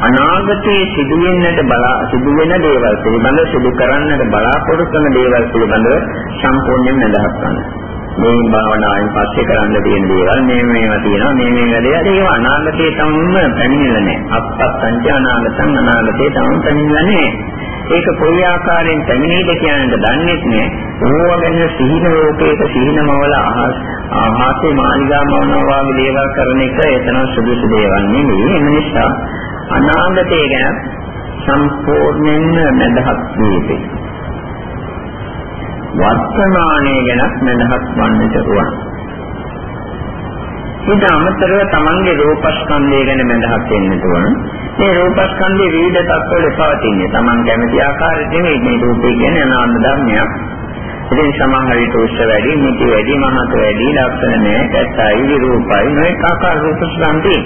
අනාගතයේ සිදුවෙන්නට බලා සිදුවෙන දේවල් පිළිබඳ සිදු කරන්නට බලාපොරොත්තු වන දේවල් පිළිබඳව සම්පූර්ණයෙන් නැදහත් ගන්න මේ භාවනාවෙන් පස්සේ කරන්න තියෙන දේවල් මේ මේවා තියෙනවා මේ මේවා දේවල් ඒවා අනාගතයේ තමයි පැමිණෙන්නේ නැහැ. අප්පත් සංජ අනාගතං අනාගතයේ තමයි පැමිණෙන්නේ නැහැ. ඒක කොයි ආකාරයෙන් පැමිණෙයිද කියන්නට දන්නේ නැහැ. ඕවා ගැන සිහින ලෝකයක සිහිනමවල ආහාසේ මාලිගාමවනවා වගේ දේවල් කරන එක එතන සුදුසු දේවල් නෙවෙයි. ඒ නිසා අනාගතය ගැන සම්පූර්ණයෙන්ම මදහත් වේවි. වර්තමානයේ ගැන මදහත් වන්නට ඕන. ඊට අමතරව තමන්ගේ රූපස්කන්ධය ගැන මදහත් වෙන්න ඕන. මේ රූපස්කන්ධයේ විවිධ තත්ත්වවල පවතින්නේ. Taman කැමති ආකාරයට නෙවෙයි මේ රූපේ කියන්නේ අනාත්ම ධර්මයක්. ඉතින් සමහර විට උස්ස වැඩි, මුටි වැඩි, මහත වැඩි, ලක්ෂණ නැහැ, කැත්තයි, විරූපයි, මේක ආකාර රූපස්කන්ධේ.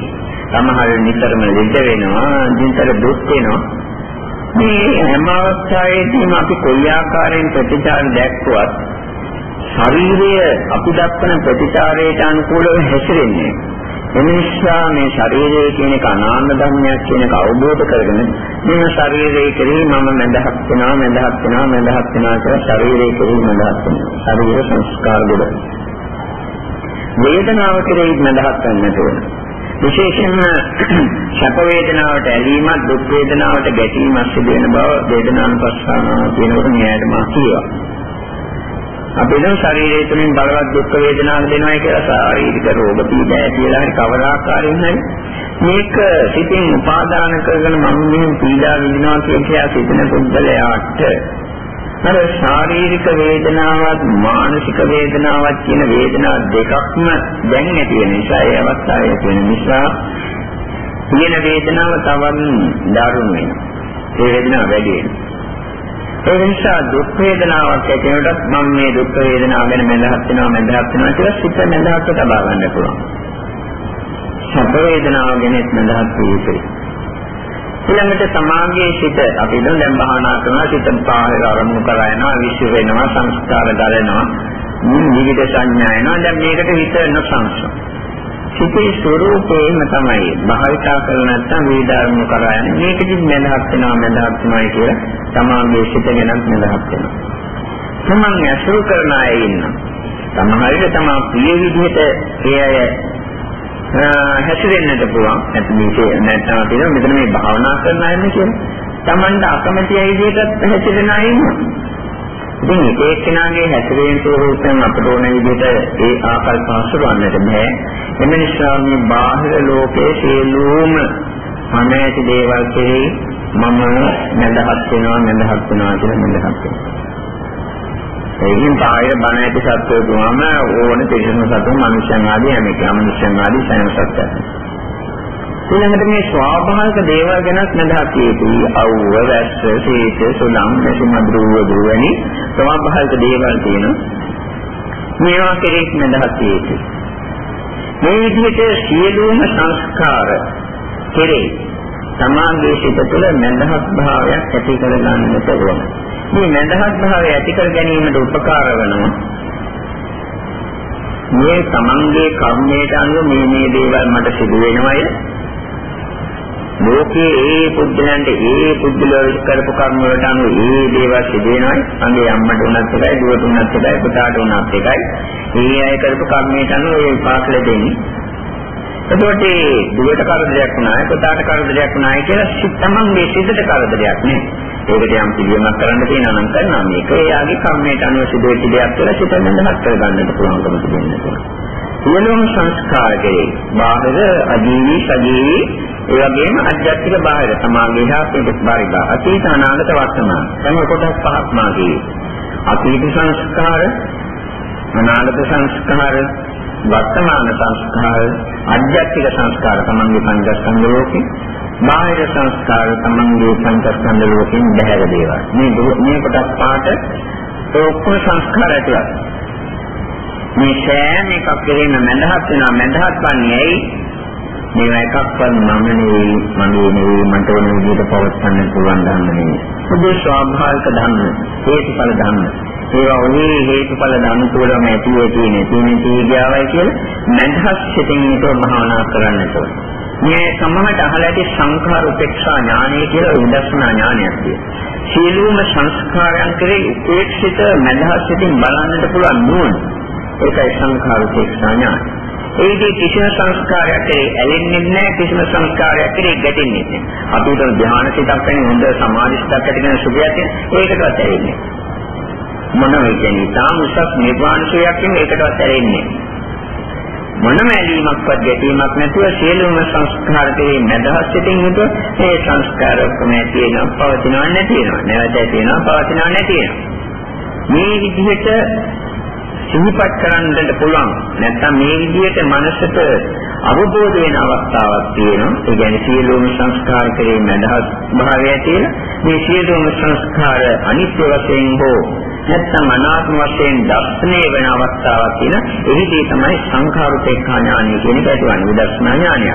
සමහර නිතරම ලෙඩ වෙනවා, දිනතර දුක් වෙනවා. මේ හැම අවස්ථාවේදීම අපි කොයි ආකාරයෙන් ප්‍රතිචාර දැක්වුවත් ශරීරය අපි දක්වන ප්‍රතිචාරයට අනුකූලව හැසිරෙන්නේ. එනිසා මේ ශරීරය කියන එක අනාත්ම ධර්මයක් කියන එක අවබෝධ කරගෙන මේ ශරීරය කෙරෙහි මම මඳහක් වෙනවා මඳහක් වෙනවා මඳහක් වෙනවා කියලා ශරීරය කෙරෙහි මඳහක් වෙනවා. ශරීර සංස්කාර වල වේදනාව කෙරෙහි මඳහක් වෙන්නට ඕන. විශේෂයෙන්ම ශප වේදනාවට ඇලීමක් දුක් වේදනාවට ගැටීමක් සිදු වෙන බව වේදනානුපස්සනාව කියනකොට මෙයාට මා කියවා. අපි නම් ශරීරය තුළින් බලවත් දුක් වේදනාවක් දෙනවා කියලා ශාරීරික රෝග පීඩා කියලා හරි කවර ආකාරයෙන් හරි. මේක සිතින් උපාදාන කරගෙන මම මේ පීඩා විඳිනවා කියලා සිතන පුද්ගලයාට අර ශාරීරික වේදනාවක් මානසික වේදනාවක් කියන වේදනා දෙකක්ම දැන් නැති වෙන නිසා ඒ අවස්ථාවේ තියෙන නිසා තියෙන වේදනාව තවන් දරුණු වෙනවා. ඒ වේදනාව වැඩි වෙනවා. ඒ නිසා දුක් වේදනාවක් ඇති වෙනකොට මම මේ දුක් වේදනාව ගැන මඳහත් වෙනවා මඳහත් වෙනවා කියලා සිත මඳහත් තබා ගන්න පුළුවන්. සැප වේදනාව ගැන මඳහත් වේවිසයි. ඊළඟට සමාගයේ සිත අපි දැන් භාවනා කරනවා සිත පාහර ආරම්භ කරා යනවා විශ්ව වෙනවා සංස්කාර දරනවා විවිධ සංඥා එනවා දැන් මේකට හිත නොසංසම්. සිතේ ස්වરૂපේම තමයි භාවිතා කරලා නැත්නම් වේදාරම කරා යන්නේ. මේකෙදි මඳහත් වෙනවා මඳහත් වෙනවා කියලා තමාගේ සිත ගැනත් මඳහත් වෙනවා. තමන් ඇසුරු කරන අය ඉන්නවා. සමහර විට තමා ප්‍රිය විදිහට ඒ අය හැසිරෙන්නට පුළුවන්. නැත්නම් මේක නැත්නම් අපි මෙතන මේ භාවනා කරන අය නේ කියන්නේ. තමන්ට අකමැති අය විදිහට හැසිරෙන අය ඉන්නවා. ඉතින් එක එක්කෙනාගේ හැසිරීම ස්වරූපයෙන් අපට ඕන විදිහට ඒ ආකල්ප හසුරවන්නට බෑ. එම නිසා මේ බාහිර ලෝකයේ සියලුම අනෑති දේවල් කෙරෙහි මම නැදහත් වෙනවා නැදහත් වෙනවා කියලා නැදහත් වෙනවා. ඒකින් බාහිර බණ ඇති සත්වෝ දුවම ඕන තිරිසන සතුන් මනුෂ්‍යයන් ආදී හැම එකම මනුෂ්‍යයන් ආදී සෑම සත්‍යයක්. ඊළඟට මේ ස්වාභාවික දේවල් ගැනත් මඳහක් යුතුයි. අවුව, වැස්ස, සීත, සුළං, මෙසිමදුරුව දුවනි ස්වාභාවික දේවල් තියෙනවා. මේවා කෙරෙහි මඳහක් යුතුයි. මේ විදිහට සියලුම සංස්කාර කෙරෙහි සමාගයේ සිට තුළ මඳහක් භාවයක් ඇති කර ගන්නට ඕන. මේ මඳහක් භාවය ඇති කර ගැනීමට උපකාර වෙනවා මේ තමන්ගේ කර්මයට අනුව මේ මේ දේවල් මට සිදු වෙනවය ලෝකයේ ඒ පුද්ගලයන්ට ඒ පුද්ගලයෝ කරපු කර්ම වලට අනුව ඒ දේවල් සිදු වෙනවා. අංගේ අම්මට උනත් එකයි, දුවට උනත් එකයි, පුතාට උනත් එකයි. ඒ අය කරපු කර්මයට අනුව ඒ පාසල දෙන්නේ. එතකොට ඒ දුවට කරදරයක් වුණායි, පුතාට කරදරයක් වුණායි කියලා තමන්ගේ සිතට කරදරයක් නේ. ඒකට යම් පිළියමක් කරන්න තියෙනවා නම් කරනවා මේක එයාගේ කර්මයට අනුව සිදු වෙච්ච දෙයක් කියලා සිත බඳහත් කරගන්නට පුළුවන්කම තිබෙනවා. සියලුම සංස්කාරකේ බාහිර අජීවී සජීවී ඒ වගේම අධ්‍යාත්මික බාහිර සමාගයේ හා පිටස්බාරික අතීත අනාගත වර්තමාන. දැන් කොටස් පහක් මාගේ. අතීත සංස්කාර අනාගත සංස්කාර වර්තමාන සංස්කාර අධ්‍යාත්මික සංස්කාර තමන්ගේ පංචස්කන්ධ ලෝකේ බාහිර සංස්කාර තමන්ගේ පංචස්කන්ධ ලෝකෙන් බැහැර දේවල්. මේ මේ කොටස් පහට ඔක්කොම සංස්කාර ඇතුළත්. මේ සෑම එකක් කෙරෙන මඳහත් වෙනවා. මඳහත් වන්නේ ඇයි? මේවා එකක්වත් මම නෙවෙයි මගේ නෙවෙයි මට ඕන විදිහට පවත්වන්න පුළුවන් ධර්ම නෙවෙයි සුදු ස්වාභාවික ධර්ම හේතුඵල ධර්ම ඒවා ඔහේ හේතුඵල ධර්ම තුළම ඇති වෙ තියෙන තියෙන තීග්‍යාවයි කියලා මඳහත් සිතින් ඒක භාවනා කරන්නට ඕනේ මේ සමහරට අහලා ඇති සංඛාර උපේක්ෂා ඥානය කියලා විදර්ශනා ඥානයක් තියෙනවා. සියලුම සංස්කාරයන් කෙරෙහි උපේක්ෂිත මනහසිතින් බලන්නට පුළුවන් නුවණ. ඒකයි සංඛාර උපේක්ෂා ඥාන. ඒකේ කිසිම සංස්කාරයක් කෙරේ ඇලෙන්නේ නැහැ කිසිම සංස්කාරයක් කෙරේ ගැටෙන්නේ නැහැ. අපි උදේ ධ්‍යාන සිතක් වෙන හොඳ සමාධිස්තක් ඇතිගෙන සුභයක් ඒකටවත් ඇලෙන්නේ මොනවද කියන්නේ තාම උසස් නිර්වාණ සෝයක් කියන්නේ ඒකටවත් ඇලෙන්නේ මොනම ඇලීමක්වත් ගැටීමක් නැතුව සියලුම සංස්කාර කෙරේ මදහස් සිටින් යුතුව මේ සංස්කාර ඔක්කොම තියෙනවා පවතිනවා නැති වෙනවා නැවත තියෙනවා පවතිනවා නැති වෙනවා මේ විදිහට සිහිපත් කරන්නට පුළුවන්. නැත්නම් මේ විදිහට මනසට අවබෝධ වෙන අවස්ථාවක් තියෙනවා. ඒ කියන්නේ සියලුම සංස්කාර කෙරේ මදහත් භාවය තියෙන මේ සියලුම සංස්කාර අනිත්‍ය වශයෙන් හෝ නැත්නම් අනාත්ම වශයෙන් දර්ශනය වෙන අවස්ථාවක් තියෙන. එහිදී තමයි සංඛාරුපේක්ඛා ඥානය කියන එක ඇතිවන්නේ විදර්ශනා ඥානය.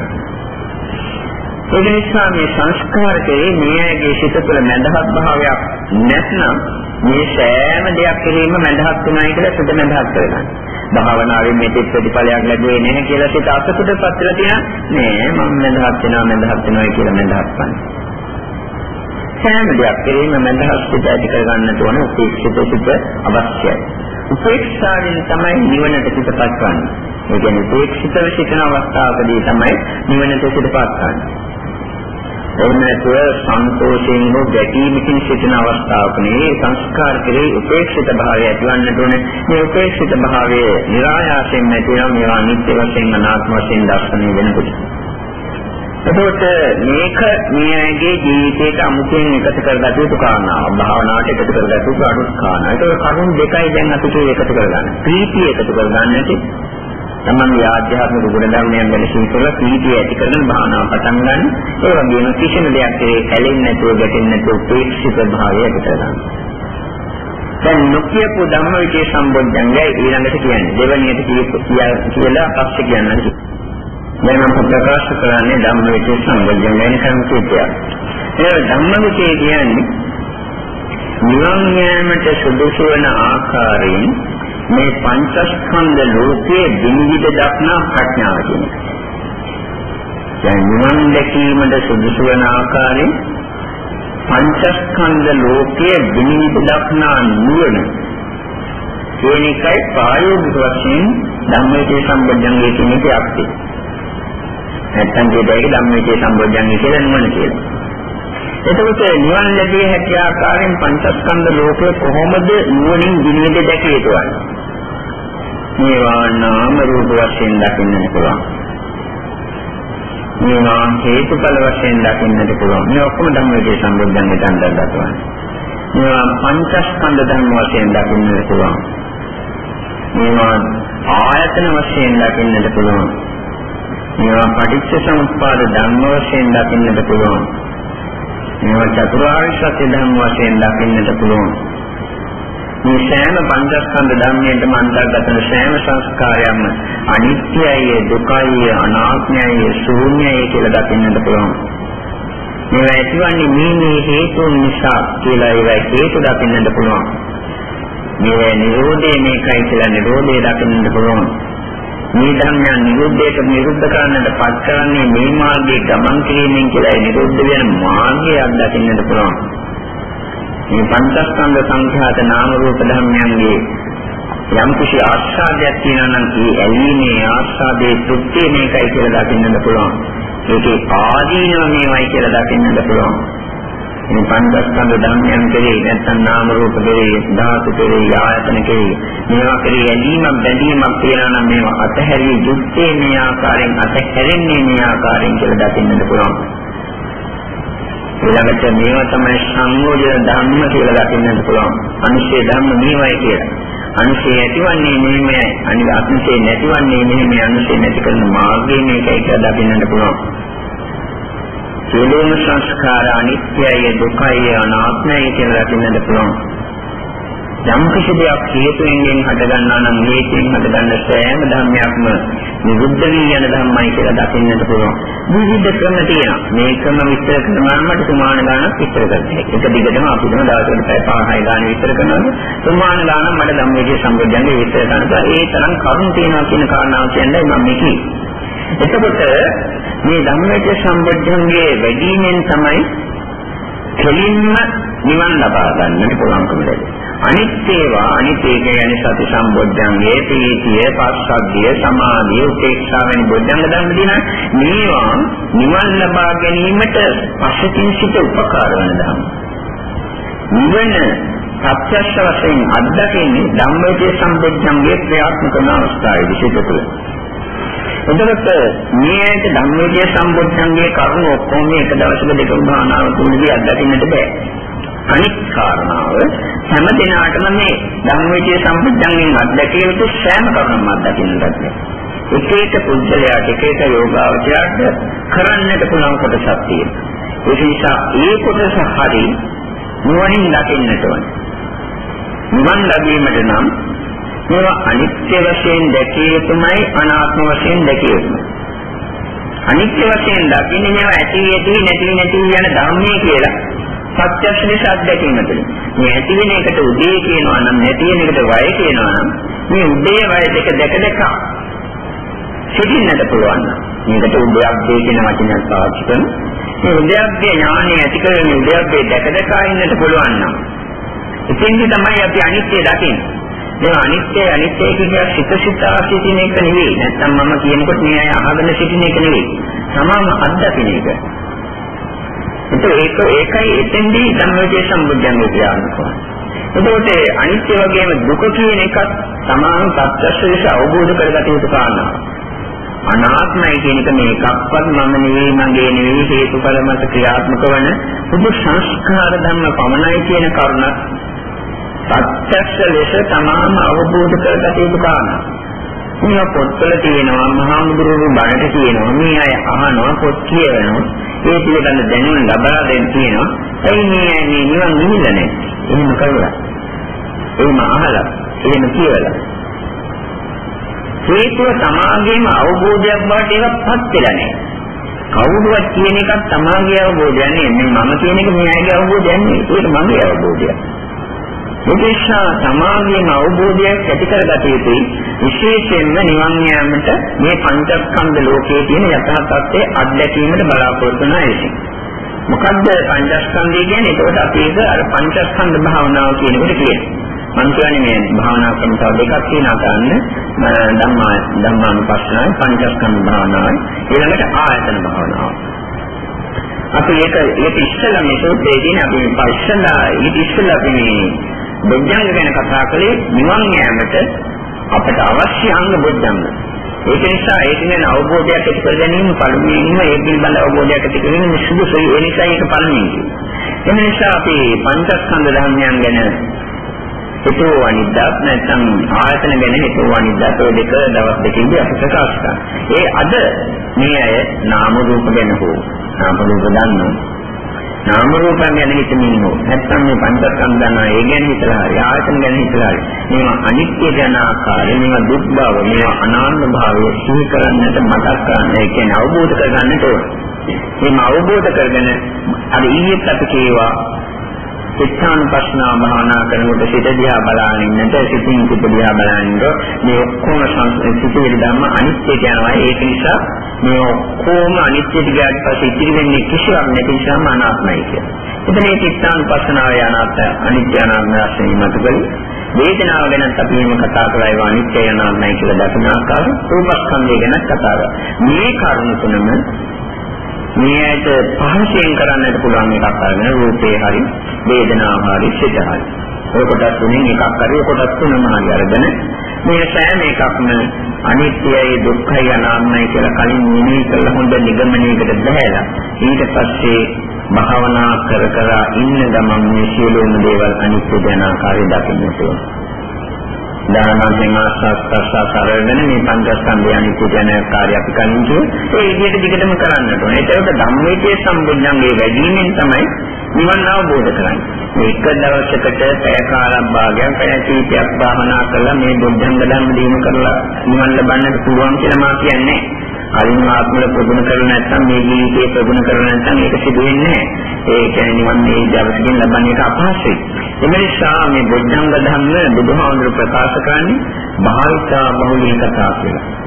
ඒ නිසා මේ සංස්කාර කෙරේ මේ ඇගේ සිත තුළ මදහත් භාවයක් නැත්නම් මේ සෑම දෙයක් කෙරෙහිම මඳහත් තුනයි කියලා සුද මඳහත් කරගන්න. භාවනාවෙන් මෙතෙක් ප්‍රතිඵලයක් ලැබුවේ නැහැ කියලා සිත අසතුටපත් වෙලා තියෙන නෑ මම මඳහත් වෙනවා මඳහත් වෙනවා කියලා මඳහත් ගන්න. සෑම දෙයක් කෙරෙහිම මඳහත් සිත ඇති කරගන්නට ඕන උපේක්ෂිත සිත අවශ්‍යයි. උපේක්ෂාවෙන් තමයි නිවනට පිටපත් කරන්නේ. ඒ කියන්නේ උපේක්ෂිතව සිටින අවස්ථාවකදී තමයි නිවනට පිටපත් කරන්නේ. එහෙම නැතුව සන්තෝෂයෙන් හෝ ගැටීමකින් සිටින අවස්ථාවක නේ සංස්කාර කෙරෙහි උපේක්ෂිත භාවය ඇතිවන්නට ඕනේ. මේ උපේක්ෂිත භාවය નિરાයාසයෙන් නැතිනම් මේවා නිත්‍ය වශයෙන් අනාත්ම වශයෙන් දැක්වෙන වෙනකොට. එතකොට මේක මෙයාගේ ජීවිතයට අමුතුවෙන් එකතු කරගත යුතු කාරණාවක්. භාවනාවට එකතු කරගත යුතු අනුත් කාරණා. ඒක කරුණු දෙකයි දැන් අපිට එකතු කරගන්න. ප්‍රීතිය එකතු කරගන්නට තමන්ගේ ආධ්‍යාත්මික ගුණ ධර්මයන් ගැන සිතලා ප්‍රීතිය ඇති කරගෙන භාවනාව පටන් ගන්න. ඒ වගේම කිසිම දෙයක් ඒ ඇලෙන්නේ නැතුව ගැටෙන්නේ නැතුව උපේක්ෂිත භාවය ඇති කරගන්න. දැන් නොකියපු ධම්මවිචේ සම්බොධ්‍යංගය ඊළඟට කියන්නේ දෙවැනියට කියලා පස්සේ කියන්නයි. දැන් මම ප්‍රකාශ කරන්නේ ධම්මවිචේ සම්බොධ්‍යංගය ගැන කරුණු ඒ ධම්මවිචේ කියන්නේ නිවන් යාමට සුදුසු වන ආකාරයෙන් මේ පංචස්කන්ධ ලෝකයේ විනිවිද දක්නා ප්‍රඥාව කියන එක. දැන් නිවන් දැකීමට සුදුසු වන ආකාරයෙන් පංචස්කන්ධ ලෝකයේ විනිවිද දක්නා නුවණ කියන එකයි ප්‍රායෝගික වශයෙන් ධම්මයේ සම්බොධ්‍යංගයේ කියන එක යක්ති. නැත්තම් දෙයක ධම්මයේ සම්බොධ්‍යංගය කියලා නුවණ කියලා. එතකොට නිවන් ලැබිය හැකි ආකාරයෙන් පංචස්කන්ධ ලෝකය කොහොමද නුවණින් දිනෙක දැකිය යුතුද? මේවා නාම රූප වශයෙන් දකින්නට පුළුවන්. මේවා හේතුඵල වශයෙන් දකින්නට පුළුවන්. මේ ඔක්කොම ධම්මයේ සම්බුද්ධන්ගේ අන්තර්ගතවයි. මේවා පංචස්කන්ධ ධර්ම වශයෙන් දකින්නට පුළුවන්. මේවා ආයතන වශයෙන් දකින්නට පුළුවන්. මේවා පටිච්ච සමුප්පාද ධර්ම වශයෙන් දකින්නට පුළුවන්. මේවා චතුරාර්ය සත්‍ය ධර්ම වශයෙන් දකින්නට පුළුවන්. මේ සෑම පංචස්කන්ධ ධර්මයෙන්ම අන්තර්ගත වන සෑම සංස්කාරයක්ම අනිත්‍යයි දුකයි අනාත්මයි ශූන්‍යයි කියලා දකින්නට පුළුවන්. මේවා ඇතිවන්නේ මේ මේ හේතුන් නිසා කියලා ඒවා හේතු දකින්නට පුළුවන්. මේවා නිරෝධය මේකයි කියලා නිරෝධය දකින්නට පුළුවන්. මේ ධර්මයන් නිරුද්ධයට නිරුද්ධ කරන්නට පත් කරන්නේ මේ මාර්ගයේ ගමන් කිරීමෙන් කියලා නිරුද්ධ වෙන මාර්ගය අත්දකින්නට පුළුවන්. මේ පංචස්කන්ධ සංඛ්‍යාත නාම රූප ධර්මයන්ගේ යම් කිසි ආස්වාදයක් තියෙනවා නම් ඒ ඇලීමේ ආස්වාදයේ තෘප්තිය මේකයි කියලා දකින්නත් පුළුවන්. ඒකේ ආදීනව මේවයි කියලා දකින්නත් පුළුවන්. මේ පංචස්කන්ධ ධර්මයන් කෙරෙහි නැත්නම් නාම රූප කෙරෙහි ධාතු කෙරෙහි ආයතන කෙරෙහි මේවා කෙරෙහි ඇලීමක් බැඳීමක් තියෙනවා නම් මේවා අතහැරිය යුත්තේ මේ ආකාරයෙන් අතහැරෙන්නේ මේ ආකාරයෙන් කියලා දකින්නත් පුළුවන්. ඊළඟට මේවා තමයි සංයෝජන ධර්ම කියලා දකින්නත් පුළුවන්. අනිශ්චය ධර්ම මේවයි කියලා. අනිශ්චය ඇතිවන්නේ මෙහෙමයි. අනිත් අනිශ්චය නැතිවන්නේ මෙහෙමයි. අනිශ්චය නැති කරන මාර්ගය මේකයි කියලා දකින්නත් පුළුවන්. සියලුම සංස්කාර අනිත්‍යයි දුකයි අනාත්මයි කියලා දකින්නත් පුළුවන්. යම් කිසි දෙයක් හේතුයෙන් හටගන්නා නම් හේතුයෙන් හටගන්න සෑම ධර්මයක්ම නිරුද්ධ වී යන ධර්මයි කියලා දකින්නට පුළුවන්. විවිධ ක්‍රම තියෙනවා. මේ ක්‍රම විස්තර කරනවා මට සුමාන ගානක් විස්තර කරන්න. එක දිගටම අපිටම දවසකට පැය 5යි ගාන විස්තර කරනවා. සුමාන ගානක් මට ධම්මයේ සම්බුද්ධයන්ගේ විස්තර කරනවා. ඒ තරම් කරුණු තියෙනවා කියන කාරණාව කියන්නේ මම මේකේ. එතකොට මේ ධම්මයේ සම්බුද්ධයන්ගේ වැඩිමෙන් තමයි කෙලින්ම නිවන් ලබා ගන්නට පුළුවන්කම ලැබෙන්නේ. අනිත් ඒවා අනිත් ඒක කියන්නේ සති සම්බොද්ධංගේ ප්‍රීතිය පස්සද්ධිය සමාධිය උපේක්ෂා වැනි බොද්ධංග ධර්ම දින මේවා නිවන් ලබා ගැනීමට පසකින් සිට උපකාර වන ධර්ම. නිවන ප්‍රත්‍යක්ෂ වශයෙන් අත්දකින්නේ ධම්මයේ සම්බොද්ධංගේ ක්‍රියාත්මක වන අවස්ථාවේ විශේෂ තුළ. එතකොට මේක ධම්මයේ සම්බොද්ධංගේ කරුණ ඔක්කොම එක දවසක දෙකම භාවනාව තුනදී අත්දකින්නට බෑ. අනිත් කාරණාව හැම දිනාටම මේ ධම්මවිචේ සම්පූර්ණයෙන් අත්දැකිය යුතු සෑම කරුණක්ම අත්දකින්නට බැහැ. එක එක පුද්ගලයාට එක එක යෝගාවචරයට කරන්නට පුළුවන් කොටසක් තියෙනවා. ඒ නිසා ඒ කොටස හරි නුවණින් දකින්නට ඕනේ. නිවන් ලැබීමට නම් මේවා අනිත්‍ය වශයෙන් දැකිය යුතුමයි අනාත්ම වශයෙන් දැකිය යුතුමයි. අනිත්‍ය වශයෙන් දකින්නේ මේවා ඇති ඇති නැති නැති යන ධර්මයේ කියලා ප්‍රත්‍යක්ෂ ලෙස අත්දැකීම තුළින්. මේ ඇති වෙන එකට උදේ කියනවා නම් නැති වෙන එකට වය කියනවා නම් මේ උදේ වය දෙක දැක දැක සිටින්නට පුළුවන් නම් මේකට උදයක්දේ කියන වචනයක් පාවිච්චි කරන මේ උදයක්දේ ඥානය ඇති කරගෙන උදයක්දේ දැක දැක ඉන්නට පුළුවන් නම් ඉතින්දි තමයි අපි අනිත්‍ය දකින්නේ. මේ අනිත්‍ය අනිත්‍ය කියන සිත සිතා සිටින එක නෙවෙයි. නැත්තම් මම කියනකොට මේ අය අහගෙන සිටින එක නෙවෙයි. සමාම අත්දකින්න එක. ඒක ඒකයි එතෙන්දී ධම්මවිචේ සම්බුද්ධංගේ කියනවා. එතකොට අනිත්‍ය වගේම දුක කියන එකත් සමාන ප්‍රත්‍යක්ෂ ලෙස අවබෝධ කරගත යුතු කාරණා. අනාත්මයි කියන එක මේකක්වත් මම නෙවෙයි මගේ නෙවෙයි හේතුඵල මත ක්‍රියාත්මක වන සුදු සංස්කාර ධර්ම පමණයි කියන කරුණ ප්‍රත්‍යක්ෂ ලෙස තමාම අවබෝධ කරගත යුතු කාරණා. මේ පොත්වල තියෙනවා මහා මුදුරු බණට කියනවා මේ අය අහනවා පොත් කියවනවා ඒ පිළිබඳ දැනුම් ලබා දෙන්න තියෙනවා. එයි මේ අය මේ නිවන් නිවිලා නැහැ. එහෙම කළා. එහෙම අහලා එහෙම කියවලා හේතුව සමාගයේම අවබෝධයක් බවට ඒකපත් වෙලා නැහැ. කවුරුවත් කියන එකක් තමාගේ අවබෝධයක් නෙමෙයි. මම කියන එක මෙයාගේ අවබෝධයක් නෙමෙයි. ඒක මගේ අවබෝධයක්. මුදේශා සමාගයේම අවබෝධයක් ඇති කරගත යුතුයි. විශේෂයෙන්ම නිවන් යාමට මේ පංචස්කන්ධ ලෝකයේ තියෙන යථා තත්ත්වය අත්දැකීමට බලාපොරොත්තු වෙන අයසින්. මොකද්ද පංචස්කන්ධය කියන්නේ? ඒකට අපි ඒක අර පංචස්කන්ධ භාවනාව කියන එකට කියනවා. මම කියන්නේ මේ භාවනා ක්‍රම තව දෙකක් තියෙනවා ගන්න ධම්මා ධම්මානුපස්සනාවයි පංචස්කන්ධ භාවනාවයි ඊළඟට ආයතන භාවනාව. අපි ඒක ඒක ඉස්සෙල්ලා මේ සූත්‍රයේදී අපි ඉස්සෙල්ලා ඊට ඉස්සෙල්ලා අපි මේ බොජ්ජංග ගැන කතා කළේ නිවන් යාමට අපට අවශ්‍ය අංග බොජ්ජංග. ඒක නිසා ඒක ගැන අවබෝධයක් ඇති කර ගැනීම පළමුවෙන්ම ඒ පිළිබඳ අවබෝධයක් ඇති කිරීම සුදුසුයි. ඒ නිසා ඒක පළමුවෙන් කියනවා. ඒ නිසා අපි පංචස්කන්ධ ධර්මයන් ගැන හිතෝ අනිද්දාත් නැත්නම් ආයතන ගැන හිතෝ අනිද්දාත් ඔය දෙක දවස් දෙකකින්දී අපි ප්‍රකාශ කරනවා. ඒ අද මේ අය නාම රූප ගැන හෝ නාම රූප දන්නවා. නාම රූපයන් ගැන හිතමින් හෝ නැත්නම් මේ පංචස්කන්ධ දන්නවා ඒ ගැන හිතලා හරි ආයතන ගැන හිතලා හරි මේවා අනිත්‍ය ගැන ආකාරය මේවා දුක් බව මේවා අනාත්ම භාවය සිහි කරන්නට මතක් කරන්න ඒ කියන්නේ අවබෝධ කරගන්නට ඕන. මේව අවබෝධ කරගෙන අර ඊයේත් අපි කියවා චිත්තානුපස්සනා භාවනා කරනකොට සිත දිහා බලන ඉන්නට සිතින් සිත දිහා බලනකොට මේ ඔක්කොම සිතිවිලි ධර්ම අනිත්‍ය කියනවා ඒක නිසා මේ ඔක්කොම අනිත්‍ය දිගට පස්සේ ඉතිරි වෙන්නේ කිසිවක් නැති නිසාම අනාත්මයි කියන්නේ. එතන මේ චිත්තානුපස්සනාව යනාත් අනිත්‍ය අනාත්ම වශයෙන් මතකයි. වේදනාව ගැන අපි එහෙම කතා කරලා ඒවා අනිත්‍ය අනාත්මයි කියලා දකින ආකාරය රූපස්කන්ධය ගැන කතා කරා. මේ කරුණු තුනම මේ ඇයිද පහසෙන් කරන්නට පුළුවන් එකක් අරගෙන රූපේ හරි වේදනාව හරි සිත හරි. ඔය කොටස් තුනෙන් එකක් හරි කොටස් තුනම හරි අරගෙන මේ සෑම එකක්ම අනිත්‍යයි දුක්ඛයි අනාත්මයි කියලා කලින් මෙනෙහි කරලා හොඳ නිගමනයකට බහැලා ඊට පස්සේ භාවනා කර කර ඉන්න ගමන් මේ සියලුම දේවල් අනිත්‍ය දැන ආකාරය දකින්න ඕනේ දානයෙන් ආස්වාද ප්‍රසආස කරගෙන මේ පංචස්කන්ධය අනිත්‍ය කියන කාර්ය අපි කලින් ඒ විදිහට දිගටම කරන්නට ඕනේ. ඒකට ධම්මවිචේ සම්බුද්ධංගේ වැඩිමෙන් තමයි නිවන් අවබෝධ කරන්නේ. මේක දවසකට පැය කාලක් භාගයක් පැය කීපයක් භාවනා කරලා මේ බුද්ධංග ධර්ම දිනු කරලා නිවන් ලබන්නට පුළුවන් කියලා මා කියන්නේ. කලින් ආත්මවල ප්‍රගුණ කරලා නැත්නම් මේ ජීවිතේ ප්‍රගුණ කරලා නැත්නම් ඒක සිදු වෙන්නේ නැහැ. ඒ කියන්නේ නිවන් මේ දවසකින් ලබන්නේ එක අපහසුයි. ඒ නිසා මේ බුද්ධංග ධර්ම බුදුහාමුදුරු ප්‍රකාශ කරන්නේ භාවිතා බහුලී කතා කියලා.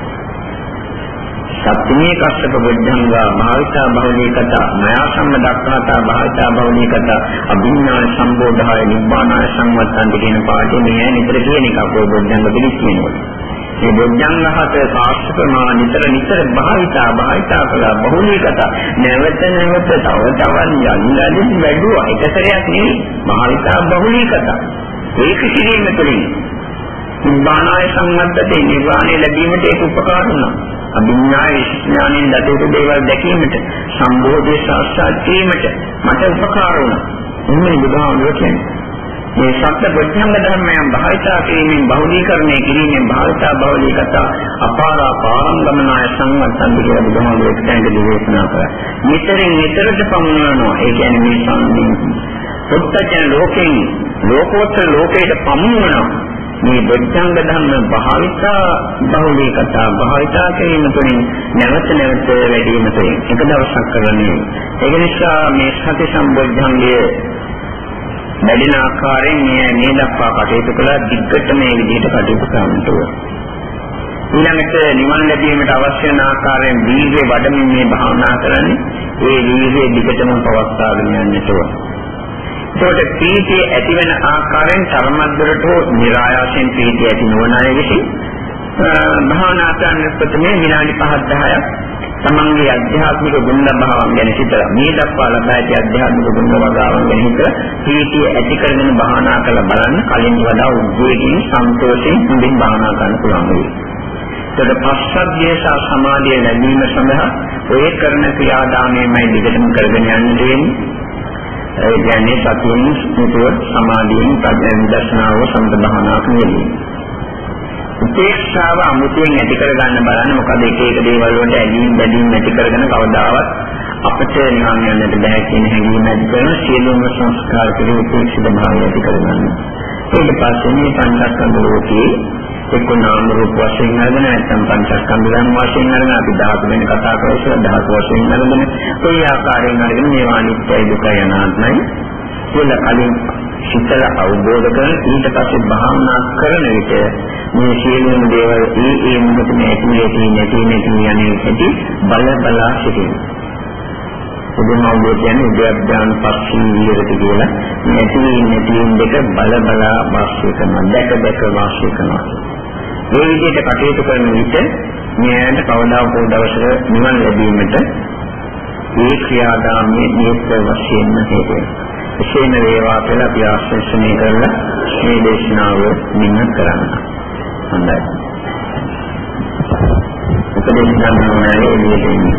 සත්‍යමේ කස්සප බුද්ධංගා භාවිතා බහුලී කතා මයා සම්ම දක්ඛාතා භාවිතා බහුලී කතා අභිඥාන සම්බෝධාය නිබ්බානාය සංවත්තන්ති කියන පාඩේ මේ නිතර කියන එක අපෝ බුද්ධංග පිළිස් කියනවා. මේ බොජ්ජංගහත සාස්ත්‍රමා නිතර නිතර භාවිතා භාවිතා කළා බහුලීකත නැවත නැවත තව තවත් යන්නදින් වැඩුවා. එක සැරයක් නෙවෙයි. භාවිතා බහුලීකත ඒක කිරීම තුළින් නිබ්බානාය සම්මත්තේ නිර්වාණය ලැබීමට ඒක උපකාර වුණා අභිඥාය විඥාණයෙන් දතේක දේවල් දැකීමට සම්බෝධි සාක්ෂාත් කිරීමට මට උපකාර වුණා එන්නේ බුදුහාමුදුරුවෝ කියන්නේ මේ සත්‍ය ප්‍රඥාංග ධර්මයන් භාවිතා කිරීමෙන් බෞද්ධීකරණය කිරීමෙන් භාවිතා බෞද්ධීකත අපාරා පාරංගමනාය සංවත්තන් කියලා බුදුහාමුදුරුවෝ එක්තැනකදී දේශනා කළා. නිතරින් නිතරට පමුණවනවා. ඒ කියන්නේ මේ සම්මින් පුත්තජන ලෝකෙන් ලෝකෝත්තර ලෝකයට පමුණවනවා. මේ බොද්ධංග ධර්ම භාවිතා බහුලීකත භාවිතා කිරීම තුළින් නැවත නැවත වැඩිම තුළින් එක දවසක් කරන්නේ ඒක නිසා මේ සති සම්බොද්ධංගයේ වැඩෙන ආකාරයෙන් මේ මේ දක්වා කටයුතු කළා දිග්ගට මේ විදිහට කටයුතු කරන්නට ඕන. ඊළඟට නිවන් ලැබීමට අවශ්‍ය වන ආකාරයෙන් දීර්ඝ වඩමින් මේ භාවනා කරන්නේ ඒ දීර්ඝ දිගටම පවත්වාගෙන යන්නට ඕන. ඒකට පීතිය ඇතිවන ආකාරයෙන් තරමද්දරට નિરાයාසයෙන් පීතිය ඇති නොවන අය විසින් භාවනා කරන ප්‍රථමයේ විනාඩි 5 10ක් තමන්ගේ අධ්‍යාත්මික ගුණ භාවයන් ගැන හිතලා මේ දක්වා ලබා ඇති අධ්‍යාත්මික ගුණ භාවයන් ගැන හිතලා පීතිය ඇති කරගෙන භාවනා කරලා බලන්න කලින් වඩා උද්වේගයෙන් සන්තෝෂයෙන් හොඳින් භාවනා කරන්න පුළුවන් වෙයි. ඒකට පස්සද්ධිය සහ සමාධිය ලැබීම සඳහා ඔය කරන ක්‍රියාදාමයමයි දිගටම කරගෙන යන්න දෙන්නේ. ඒ කියන්නේ සතියෙන් යුතුව සමාධියෙන් ප්‍රඥා විදර්ශනාව සම්ප භාවනාවක් නෙවෙයි. උපේක්ෂාව අමුතුවෙන් ඇති කරගන්න බලන්න මොකද එක එක දේවල් වලට ඇලීම් බැඳීම් ඇති කරගෙන කවදාවත් අපිට නිවන් යන්නට බෑ කියන හැඟීම ඇති කරන සියලුම සංස්කාර පිළිවෙල උපේක්ෂිත භාවය ඇති කරගන්න. ඊට පස්සේ මේ පංචස්කන්ධ ලෝකයේ එක්ක නාම රූප වශයෙන් අරගෙන නැත්නම් පංචස්කන්ධ ධර්ම වශයෙන් අරගෙන අපි ධාතු වෙන කතා කරලා ධාතු වශයෙන් අරගෙන කොයි ආකාරයෙන් අරගෙන මේවා අනිත්‍යයි දුකයි අනාත්මයි කියලා කලින් සිතල අවබෝධ කරගෙන ඊට පස්සේ භාවනා කරන විට මේ සියලුම දේවල් ඒ ඒ මොහොතේ ඇතුලේ තියෙන නැති නැති යන්නේ ඇති බල බලා සිටිනවා. බුදුමහමෝ කියන්නේ උද්‍යප්ඥාන පස්සී විහෙරති කියලා. නැති නැති දෙක බල බලා වාසය කරනවා දැක දැක වාසය කරනවා. මේ විදිහට කටයුතු කරන විට මෙයන්ට කවදා හෝ දවසක නිවන් ලැබීමට මේ ක්‍රියාදාමයේ නියත වශයෙන්ම හේතු වෙනවා. එසේම වේවා කියලා අපි ආශිර්වාදනය කරලා මේ දේශනාව නිම කරන්න. හොඳයි. උපදේශ ගන්න ඕනේ එළියට එන්නේ.